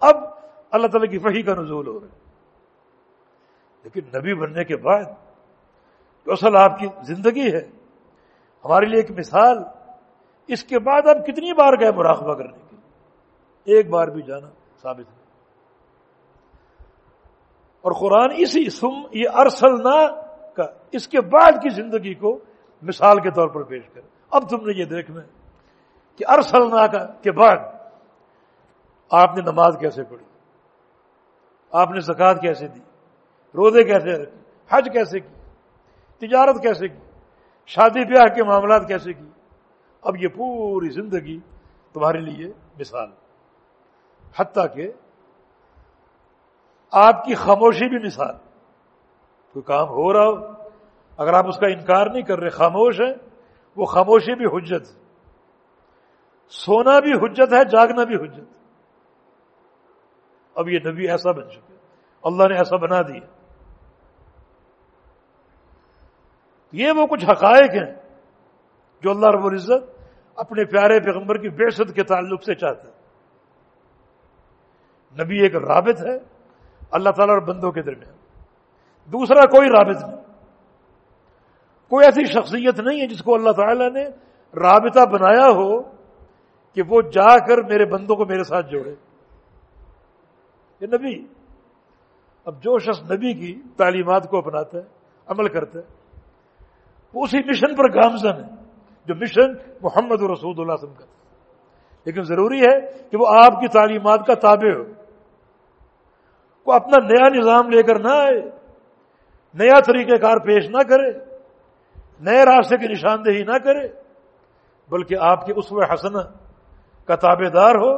اب اللہ تعالیٰ کی وحی کا نزول ہو رہا ہے۔ لیکن نبی بننے کے بعد جو اصل آپ کی زندگی ہے، ہمارے لیے ایک مثال، اس کے بعد اب کتنی بار گئے مراقبہ کرنے کے لیے؟ ایک بار بھی جانا ثابت ہے اور قرآن اسی سم، یہ ارسل کا اس کے بعد کی زندگی کو مثال کے طور پر پیش کرے۔ اب تم نے یہ دیکھنا کہ ارسل کا کے بعد آپ نے نماز کیسے پڑھی؟ آپ نے زکوٰۃ کیسے دی؟ روزے کیسے رکھے؟ حج کیسے کی؟ تجارت کیسے کی؟ شادی بیاہ کے معاملات کیسے کی؟ اب یہ پوری زندگی تمہارے لیے مثال حتیٰ کہ آپ کی خاموشی بھی مثال کوئی کام ہو رہا ہو، اگر آپ اس کا انکار نہیں کر رہے، خاموش ہے وہ خاموشی بھی حجت سونا بھی حجت ہے، جاگنا بھی حجت اب یہ نبی ایسا بن چکے اللہ نے ایسا بنا دیا۔ یہ وہ کچھ حقائق ہیں جو اللہ رب العزت اپنے پیارے پیغمبر کی بے کے تعلق سے چاہتا ہے نبی ایک رابط ہے اللہ تعالیٰ اور بندوں کے درمیان۔ دوسرا کوئی رابط نہیں۔ کوئی ایسی شخصیت نہیں ہے جس کو اللہ تعالیٰ نے رابطہ بنایا ہو کہ وہ جا کر میرے بندوں کو میرے ساتھ جوڑے۔ یہ نبی اب جو شخص نبی کی تعلیمات کو اپناتا ہے، عمل کرتا ہے، وہ اسی مشن پر گامزن ہے، جو مشن محمد رسول اللہ کا لیکن ضروری ہے کہ وہ آپ کی تعلیمات کا تابع ہو۔ وہ اپنا نیا نظام لے کر نہ آئے، نیا طریقہ کار پیش نہ کرے، نئے راستے کی نشاندہی نہ کرے، بلکہ آپ کے اس حسن کا تابے دار ہو،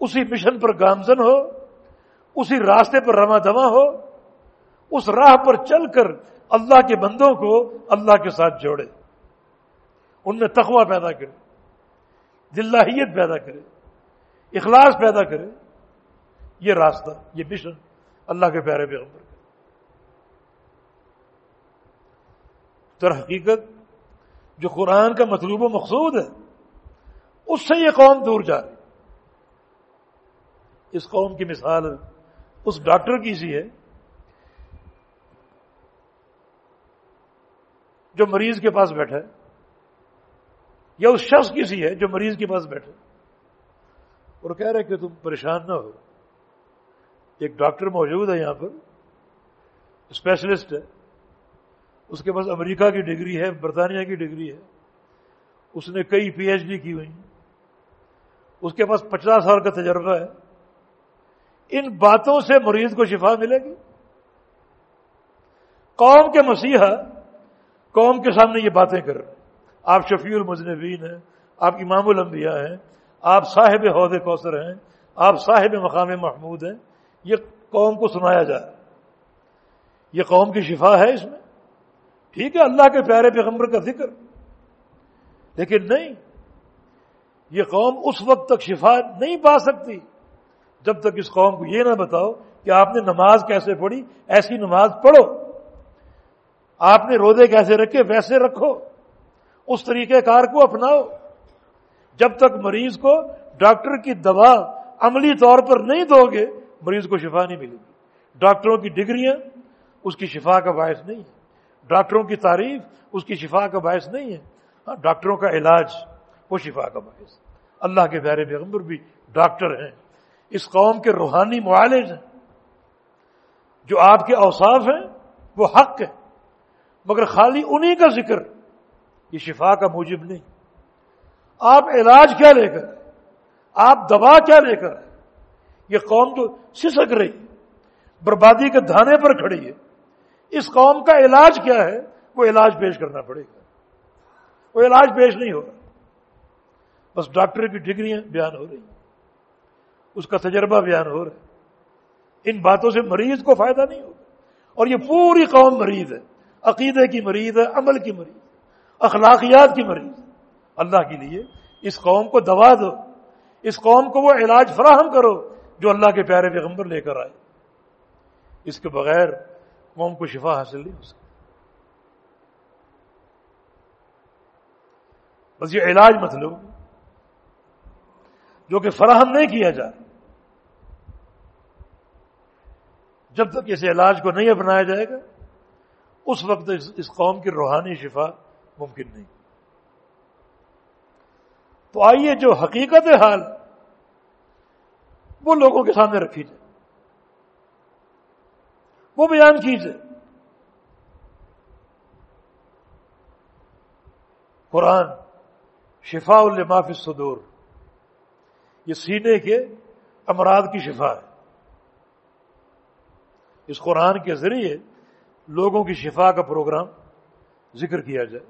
اسی مشن پر گامزن ہو۔ اسی راستے پر رما دما ہو، اس راہ پر چل کر اللہ کے بندوں کو اللہ کے ساتھ جوڑے۔ ان میں تخوہ پیدا کرے دلاہیت پیدا کرے، اخلاص پیدا کرے۔ یہ راستہ، یہ مشن اللہ کے پیارے پیغمبر کا۔ در حقیقت جو قرآن کا مطلوب و مقصود ہے، اس سے یہ قوم دور جا رہی اس قوم کی مثال اس ڈاکٹر کی سی ہے، جو مریض کے پاس بیٹھا ہے، یا اس شخص کی سی ہے جو مریض کے پاس بیٹھے اور کہہ رہے کہ تم پریشان نہ ہو۔ ایک ڈاکٹر موجود ہے یہاں پر، اسپیشلسٹ ہے۔ اس کے پاس امریکہ کی ڈگری ہے، برطانیہ کی ڈگری ہے۔ اس نے کئی پی ایچ ڈی کی ہوئی اس کے پاس پچاس سال کا تجربہ ہے۔ ان باتوں سے مریض کو شفا ملے گی۔ قوم کے مسیحا قوم کے سامنے یہ باتیں کر۔ رہے آپ شفیع المجنبین ہیں، آپ امام الانبیاء ہیں، آپ صاحب عہدے کوثر ہیں، آپ صاحب مقام محمود ہیں۔ یہ قوم کو سنایا جائے۔ یہ قوم کی شفا ہے اس میں۔ ٹھیک ہے، اللہ کے پیارے پیغمبر کا ذکر۔ لیکن نہیں، یہ قوم اس وقت تک شفا نہیں پا سکتی۔ جب تک اس قوم کو یہ نہ بتاؤ کہ آپ نے نماز کیسے پڑھی، ایسی نماز پڑھو۔ آپ نے رودے کیسے رکھے، ویسے رکھو۔ اس طریقہ کار کو اپناؤ۔ جب تک مریض کو ڈاکٹر کی دوا عملی طور پر نہیں دو گے، مریض کو شفا نہیں ملے گی۔ ڈاکٹروں کی ڈگریاں، اس کی شفا کا باعث نہیں ہے۔ ڈاکٹروں کی تعریف، اس کی شفا کا باعث نہیں ہے۔ ہاں ڈاکٹروں کا علاج، وہ شفا کا باعث۔ اللہ کے پیارے پیغمبر بھی ڈاکٹر ہیں۔ اس قوم کے روحانی معالج ہیں۔ جو آپ کے اوصاف ہیں، وہ حق ہے مگر خالی انہی کا ذکر، یہ شفا کا موجب نہیں۔ آپ علاج کیا لے کر، آپ دوا کیا لے کر، یہ قوم جو سسک رہی، بربادی کے دھانے پر کھڑی ہے۔ اس قوم کا علاج کیا ہے، وہ علاج پیش کرنا پڑے گا۔ وہ علاج پیش نہیں ہو رہا۔ بس ڈاکٹر کی ڈگریاں بیان ہو رہی ہیں۔ اس کا تجربہ بیان ہو رہا ہے۔ ان باتوں سے مریض کو فائدہ نہیں ہوگا۔ اور یہ پوری قوم مریض ہے۔ عقیدے کی مریض ہے، عمل کی مریض اخلاقیات کی مریض اللہ کے لیے اس قوم کو دوا دو۔ اس قوم کو وہ علاج فراہم کرو جو اللہ کے پیارے پیغمبر لے کر آئے۔ اس کے بغیر قوم کو شفا حاصل نہیں ہو سکتی۔ بس یہ علاج مطلب جو کہ فراہم نہیں کیا جائے۔ جب تک اس علاج کو نہیں اپنایا جائے گا، اس وقت اس قوم کی روحانی شفا ممکن نہیں۔ تو آئیے جو حقیقت حال، وہ لوگوں کے سامنے رکھی جائے۔ وہ بیان کیجیے قرآن شفا الماف صدور یہ سینے کے امراض کی شفا ہے۔ اس قرآن کے ذریعے لوگوں کی شفا کا پروگرام ذکر کیا جائے۔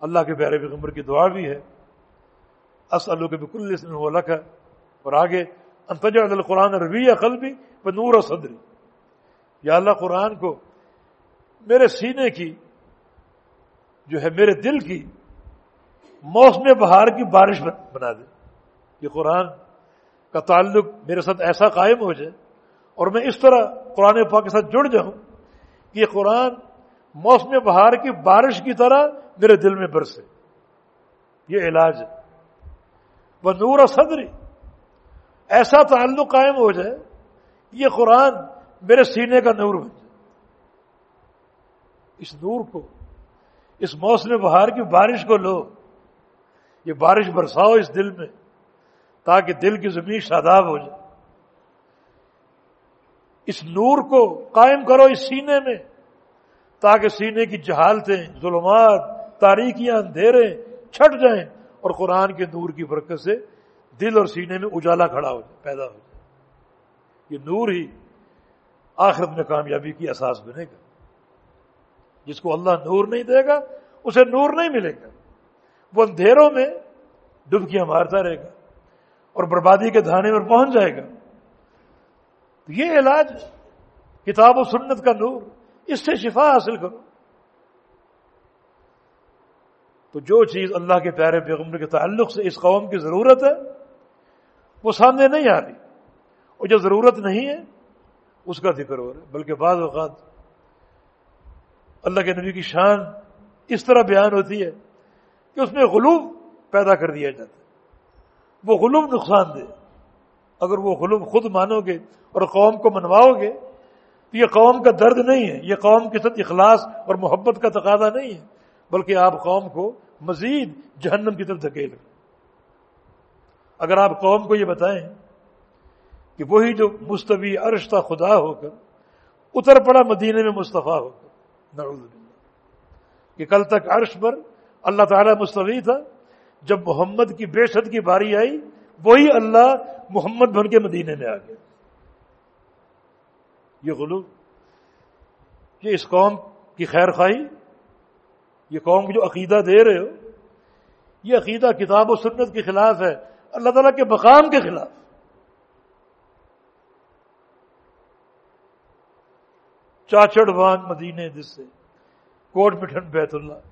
اللہ کے پیارے پیغمبر کی دعا بھی ہے۔ اسلو کے بکل لکھا اور آگے انتج القرآن روی عقل بھی نور و صدری۔ یا اللہ، قرآن کو میرے سینے کی، جو ہے میرے دل کی، موسم بہار کی بارش بنا دے۔ یہ قرآن کا تعلق میرے ساتھ ایسا قائم ہو جائے اور میں اس طرح قرآن پاک کے ساتھ جڑ جاؤں کہ یہ قرآن موسم بہار کی بارش کی طرح میرے دل میں برسے۔ یہ علاج ہے۔ وہ نور صدری ایسا تعلق قائم ہو جائے یہ قرآن میرے سینے کا نور بن جائے۔ اس نور کو، اس موسم بہار کی بارش کو لو، یہ بارش برساؤ اس دل میں۔ تاکہ دل کی زمین شاداب ہو جائے۔ اس نور کو قائم کرو اس سینے میں، تاکہ سینے کی جہالتیں، ظلمات، تاریکیاں اندھیرے چھٹ جائیں اور قرآن کے نور کی برکت سے دل اور سینے میں اجالا کھڑا ہو جائے، پیدا ہو جائے۔ یہ نور ہی آخرت میں کامیابی کی احساس بنے گا۔ جس کو اللہ نور نہیں دے گا، اسے نور نہیں ملے گا۔ وہ اندھیروں میں ڈبکیاں مارتا رہے گا۔ اور بربادی کے دھانے پر پہنچ جائے گا۔ یہ علاج کتاب و سنت کا نور، اس سے شفا حاصل کرو۔ تو جو چیز اللہ کے پیارے پیغمبر کے تعلق سے اس قوم کی ضرورت ہے، وہ سامنے نہیں آ رہی۔ اور جو ضرورت نہیں ہے، اس کا ذکر ہو رہا ہے۔ بلکہ بعض اوقات اللہ کے نبی کی شان اس طرح بیان ہوتی ہے کہ اس میں غلوب پیدا کر دیا جاتا ہے۔ وہ غلوب نقصان دے۔ اگر وہ غلوب خود مانو گے اور قوم کو منواؤ گے، تو یہ قوم کا درد نہیں ہے، یہ قوم کے ساتھ اخلاص اور محبت کا تقاضا نہیں ہے، بلکہ آپ قوم کو مزید جہنم کی طرف دھکیل اگر آپ قوم کو یہ بتائیں کہ وہی جو مستوی عرشتہ خدا ہو کر اتر پڑا مدینے میں مصطفیٰ ہو کر، نعوذ باللہ، کہ کل تک عرش پر اللہ تعالیٰ مستوی تھا جب محمد کی بے شد کی باری آئی، وہی اللہ محمد بن کے مدینے میں آ گیا۔ یہ غلو، یہ اس قوم کی خیر خواہی، یہ قوم جو عقیدہ دے رہے ہو، یہ عقیدہ کتاب و سنت کے خلاف ہے، اللہ تعالیٰ کے مقام کے خلاف۔ چاچڑ وان مدینے جس سے، کوٹ مٹھن بیت اللہ۔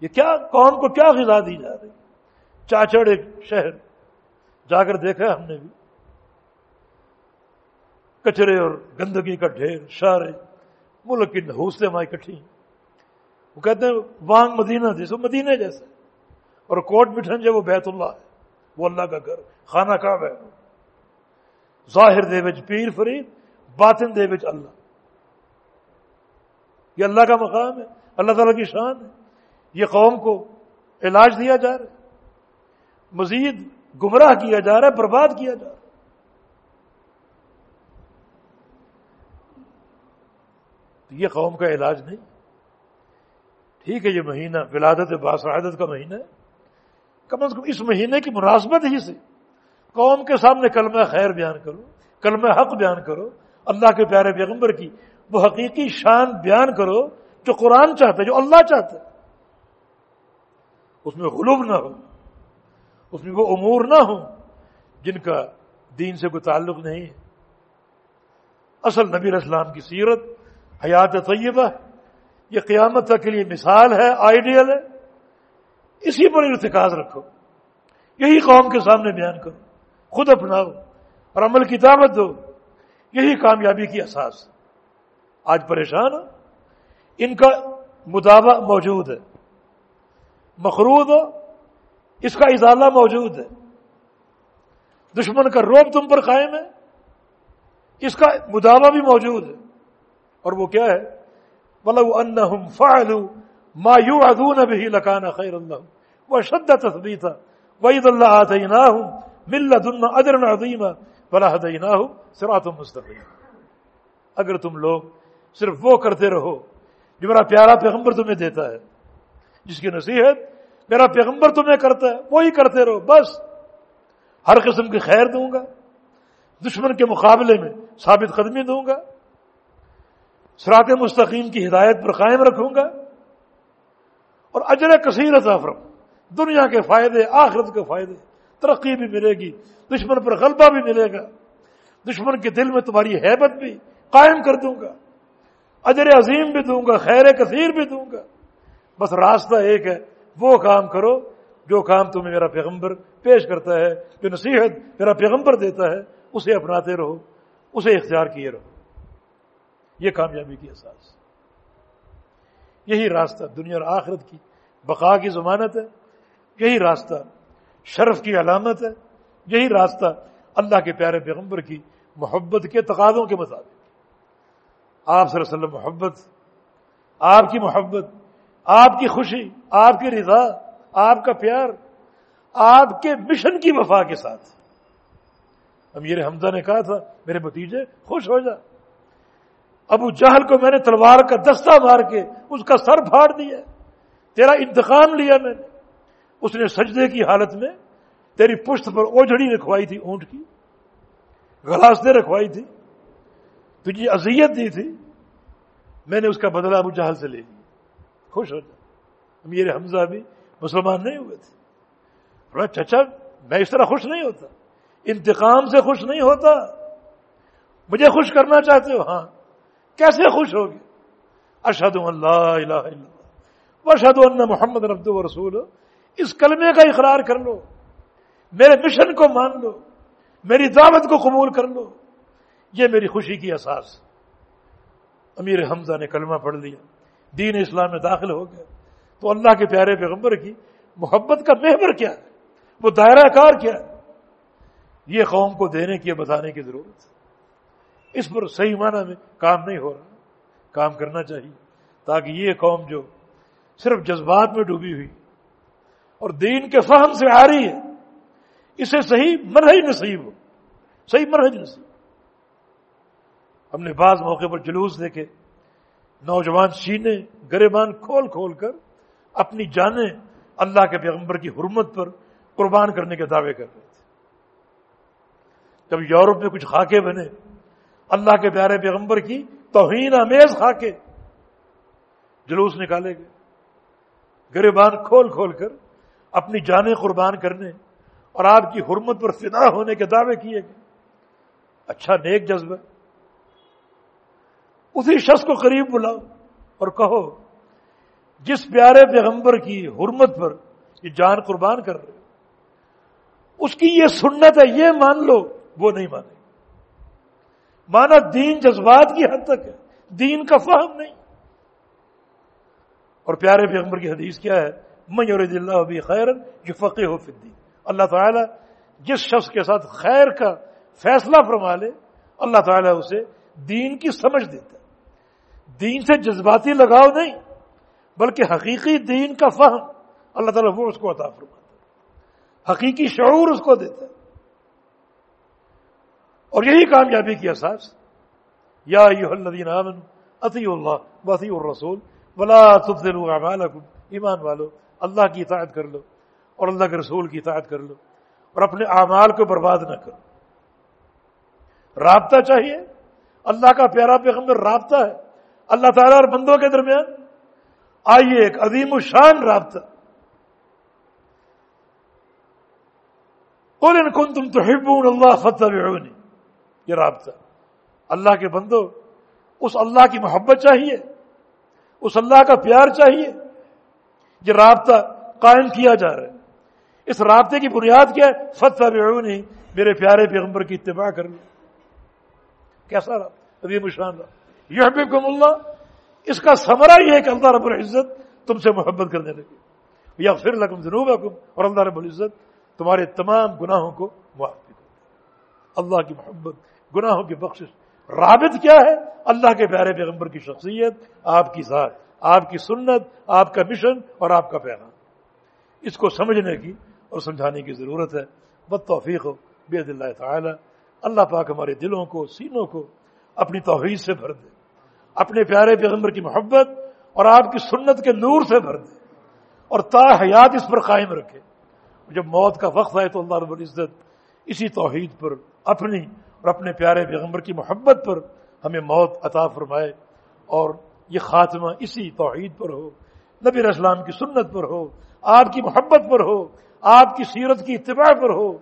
یہ کیا قوم کو کیا غذا دی جا رہی چاچڑ ایک شہر جا کر دیکھا ہم نے بھی۔ کچرے اور گندگی کا ڈھیر، شارے، ملک کی نحوسیں وہاں اکٹھی وہ کہتے ہیں، وانگ مدینہ جیسے مدینہ جیسے۔ اور کوٹ مٹھن جو وہ بیت اللہ ہے۔ وہ اللہ کا گھر، خانہ کعب ہے۔ ظاہر دے وچ پیر فرید، باطن دے وچ اللہ۔ یہ اللہ کا مقام ہے، اللہ تعالیٰ کی شان ہے۔ یہ قوم کو علاج دیا جا رہا ہے۔ مزید گمراہ کیا جا رہا ہے، برباد کیا جا رہا ہے۔ یہ قوم کا علاج نہیں۔ ٹھیک ہے، یہ مہینہ، ولادت باسعادت کا مہینہ ہے۔ کم از کم اس مہینے کی مناسبت ہی سے قوم کے سامنے کلمہ خیر بیان کرو، کلمہ حق بیان کرو، اللہ کے پیارے پیغمبر کی وہ حقیقی شان بیان کرو جو قرآن چاہتا ہے، جو اللہ چاہتا ہے۔ اس میں غلوب نہ ہو اس میں وہ امور نہ ہو جن کا دین سے کوئی تعلق نہیں ہے۔ اصل نبی اسلام کی سیرت حیات طیبہ، یہ قیامت تک کے لیے مثال ہے آئیڈیل ہے۔ اسی پر ارتکاز رکھو۔ یہی قوم کے سامنے بیان کرو۔ خود اپناؤ اور عمل کی دعوت دو۔ یہی کامیابی کی اساس۔ آج پریشان ہو۔ ان کا مداوع موجود ہے۔ مخروط ہو، اس کا ازالہ موجود ہے۔ دشمن کا روب تم پر قائم ہے، اس کا مداوع بھی موجود ہے۔ اور وہ کیا ہے؟ مطلب ان فعلوا ما يوعدون به لكان خير الله وشد تثبيتا وإذا الله آتيناهم من لدنا أجرا عظيما فلا هديناهم صراط مستقيم اگر تم لوگ صرف وہ کرتے رہو جو میرا پیارا پیغمبر تمہیں دیتا ہے جس کی نصیحت، میرا پیغمبر تمہیں کرتا ہے، وہی کرتے رہو، بس۔ ہر قسم کی خیر دوں گا، دشمن کے مقابلے میں ثابت قدمی دوں گا سرات مستقیم کی ہدایت پر قائم رکھوں گا، اور اجر کثیر افرم دنیا کے فائدے، آخرت کے فائدے، ترقی بھی ملے گی، دشمن پر غلبہ بھی ملے گا۔ دشمن کے دل میں تمہاری حیبت بھی قائم کر دوں گا۔ اجر عظیم بھی دوں گا، خیر کثیر بھی دوں گا۔ بس راستہ ایک ہے، وہ کام کرو جو کام تمہیں میرا پیغمبر پیش کرتا ہے، جو نصیحت میرا پیغمبر دیتا ہے، اسے اپناتے رہو، اسے اختیار کیے رہو۔ یہ کامیابی کی احساس یہی راستہ دنیا اور آخرت کی بقا کی ضمانت ہے، یہی راستہ شرف کی علامت ہے، یہی راستہ اللہ کے پیارے پیغمبر کی محبت کے تقاضوں کے مطابق۔ آپ صلی اللہ علیہ وسلم محبت، آپ کی محبت آپ کی خوشی، آپ کی رضا، آپ کا پیار، آپ کے مشن کی وفا کے ساتھ۔ امیر حمزہ نے کہا تھا، میرے بتیجے خوش ہو جا۔ ابو جہل کو میں نے تلوار کا دستہ مار کے اس کا سر پھاڑ دیا۔ تیرا انتقام لیا میں نے۔ اس نے سجدے کی حالت میں تیری پشت پر اوجڑی رکھوائی تھی، اونٹ کی۔ گلاستے رکھوائی تھی۔ تجھے اذیت دی تھی۔ میں نے اس کا بدلہ ابو جہل سے لے لیا۔ خوش ہو جا میرے حمزہ بھی مسلمان نہیں ہوئے تھے۔ چچا، میں اس طرح خوش نہیں ہوتا۔ انتقام سے خوش نہیں ہوتا۔ مجھے خوش کرنا چاہتے ہو؟ ہاں۔ کیسے خوش ہوگی اشد اللہ۔ اشد اللہ محمد ربد و رسول۔ اس کلمے کا اقرار کر لو۔ میرے مشن کو مان لو۔ میری دعوت کو قبول کر لو۔ یہ میری خوشی کی احساس امیر حمزہ نے کلمہ پڑھ لیا۔ دین اسلام میں داخل ہو گیا۔ تو اللہ کے پیارے پیغمبر کی محبت کا محور کیا ہے؟ وہ دائرہ کار کیا ہے؟ یہ قوم کو دینے کی بتانے کی ضرورت ہے۔ اس پر صحیح معنی میں کام نہیں ہو رہا۔ کام کرنا چاہیے۔ تاکہ یہ قوم جو صرف جذبات میں ڈوبی ہوئی اور دین کے فہم سے آ رہی ہے، اسے صحیح مرحج نصیب ہو۔ صحیح مرحج نصیب۔ ہم نے بعض موقع پر جلوس دیکھے۔ نوجوان سینے، گریبان کھول کھول کر اپنی جانیں اللہ کے پیغمبر کی حرمت پر قربان کرنے کے دعوے کر رہے تھے۔ جب یورپ میں کچھ خاکے بنے، اللہ کے پیارے پیغمبر کی توہین امیز خاکے، جلوس نکالے گئے۔ گریبان کھول کھول کر اپنی جانیں قربان کرنے اور آپ کی حرمت پر فدا ہونے کے دعوے کیے گئے۔ اچھا نیک جذبہ۔ اسی شخص کو قریب بلاؤ اور کہو، جس پیارے پیغمبر کی حرمت پر یہ جان قربان کر رہے اس کی یہ سنت ہے، یہ مان لو، وہ نہیں مانے۔ مانا دین جذبات کی حد تک ہے، دین کا فہم نہیں۔ اور پیارے پیغمبر کی حدیث کیا ہے؟ میور اللہ ابھی خیر جو فقے ہو فدی اللہ تعالیٰ جس شخص کے ساتھ خیر کا فیصلہ فرما لے، اللہ تعالیٰ اسے دین کی سمجھ دیتا ہے۔ دین سے جذباتی لگاؤ نہیں، بلکہ حقیقی دین کا فہم اللہ تعالیٰ وہ اس کو عطا فرماتا ہے۔ حقیقی شعور اس کو دیتا ہے۔ اور یہی کامیابی کی احساس یا اطی اللہ وطی الرسول بلا تبدلوا اعمالکم، ایمان والو، اللہ کی اطاعت کر لو اور اللہ کے رسول کی اطاعت کر لو اور اپنے اعمال کو برباد نہ کرو۔ رابطہ چاہیے۔ اللہ کا پیارا پیغمبر رابطہ ہے۔ اللہ تعالیٰ اور بندوں کے درمیان آئیے ایک عظیم الشان رابطہ۔ قل ان کنتم تحبون اللہ فتبعونی یہ رابطہ۔ اللہ کے بندو اس اللہ کی محبت چاہیے، اس اللہ کا پیار چاہیے۔ یہ رابطہ قائم کیا جا رہا ہے۔ اس رابطے کی بنیاد کیا ہے؟ فتح میرے پیارے پیغمبر کی اتباع کر کیسا رابطہ؟ ابھی مشان رہا یہ اللہ۔ اس کا سمرا یہ ہے کہ اللہ رب العزت تم سے محبت کرنے لگے۔ یا پھر لکم جنوب اور اللہ رب العزت تمہارے تمام گناہوں کو معاف کر اللہ کی محبت، گناہوں کی بخشش۔ رابط کیا ہے؟ اللہ کے پیارے پیغمبر کی شخصیت، آپ کی ذات، آپ کی سنت، آپ کا مشن اور آپ کا پیغام۔ اس کو سمجھنے کی اور سمجھانے کی ضرورت ہے۔ بد توفیق ہو بے اللہ تعالی۔ اللہ پاک ہمارے دلوں کو، سینوں کو اپنی توحید سے بھر دے۔ اپنے پیارے پیغمبر کی محبت اور آپ کی سنت کے نور سے بھر دے اور تا حیات اس پر قائم رکھے۔ جب موت کا وقت آئے تو اللہ رب العزت اسی توحید پر اپنی اور اپنے پیارے پیغمبر کی محبت پر ہمیں موت عطا فرمائے اور یہ خاتمہ اسی توحید پر ہو، نبی اسلام کی سنت پر ہو، آپ کی محبت پر ہو، آپ کی سیرت کی اتباع پر ہو،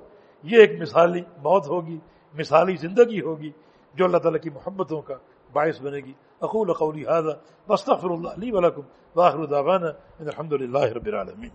یہ ایک مثالی موت ہوگی، مثالی زندگی ہوگی جو اللہ تعالیٰ کی محبتوں کا باعث بنے گی۔ أقول قولي هذا وأستغفر الله لي ولكم وآخر دعوانا إن الحمد لله رب العالمين.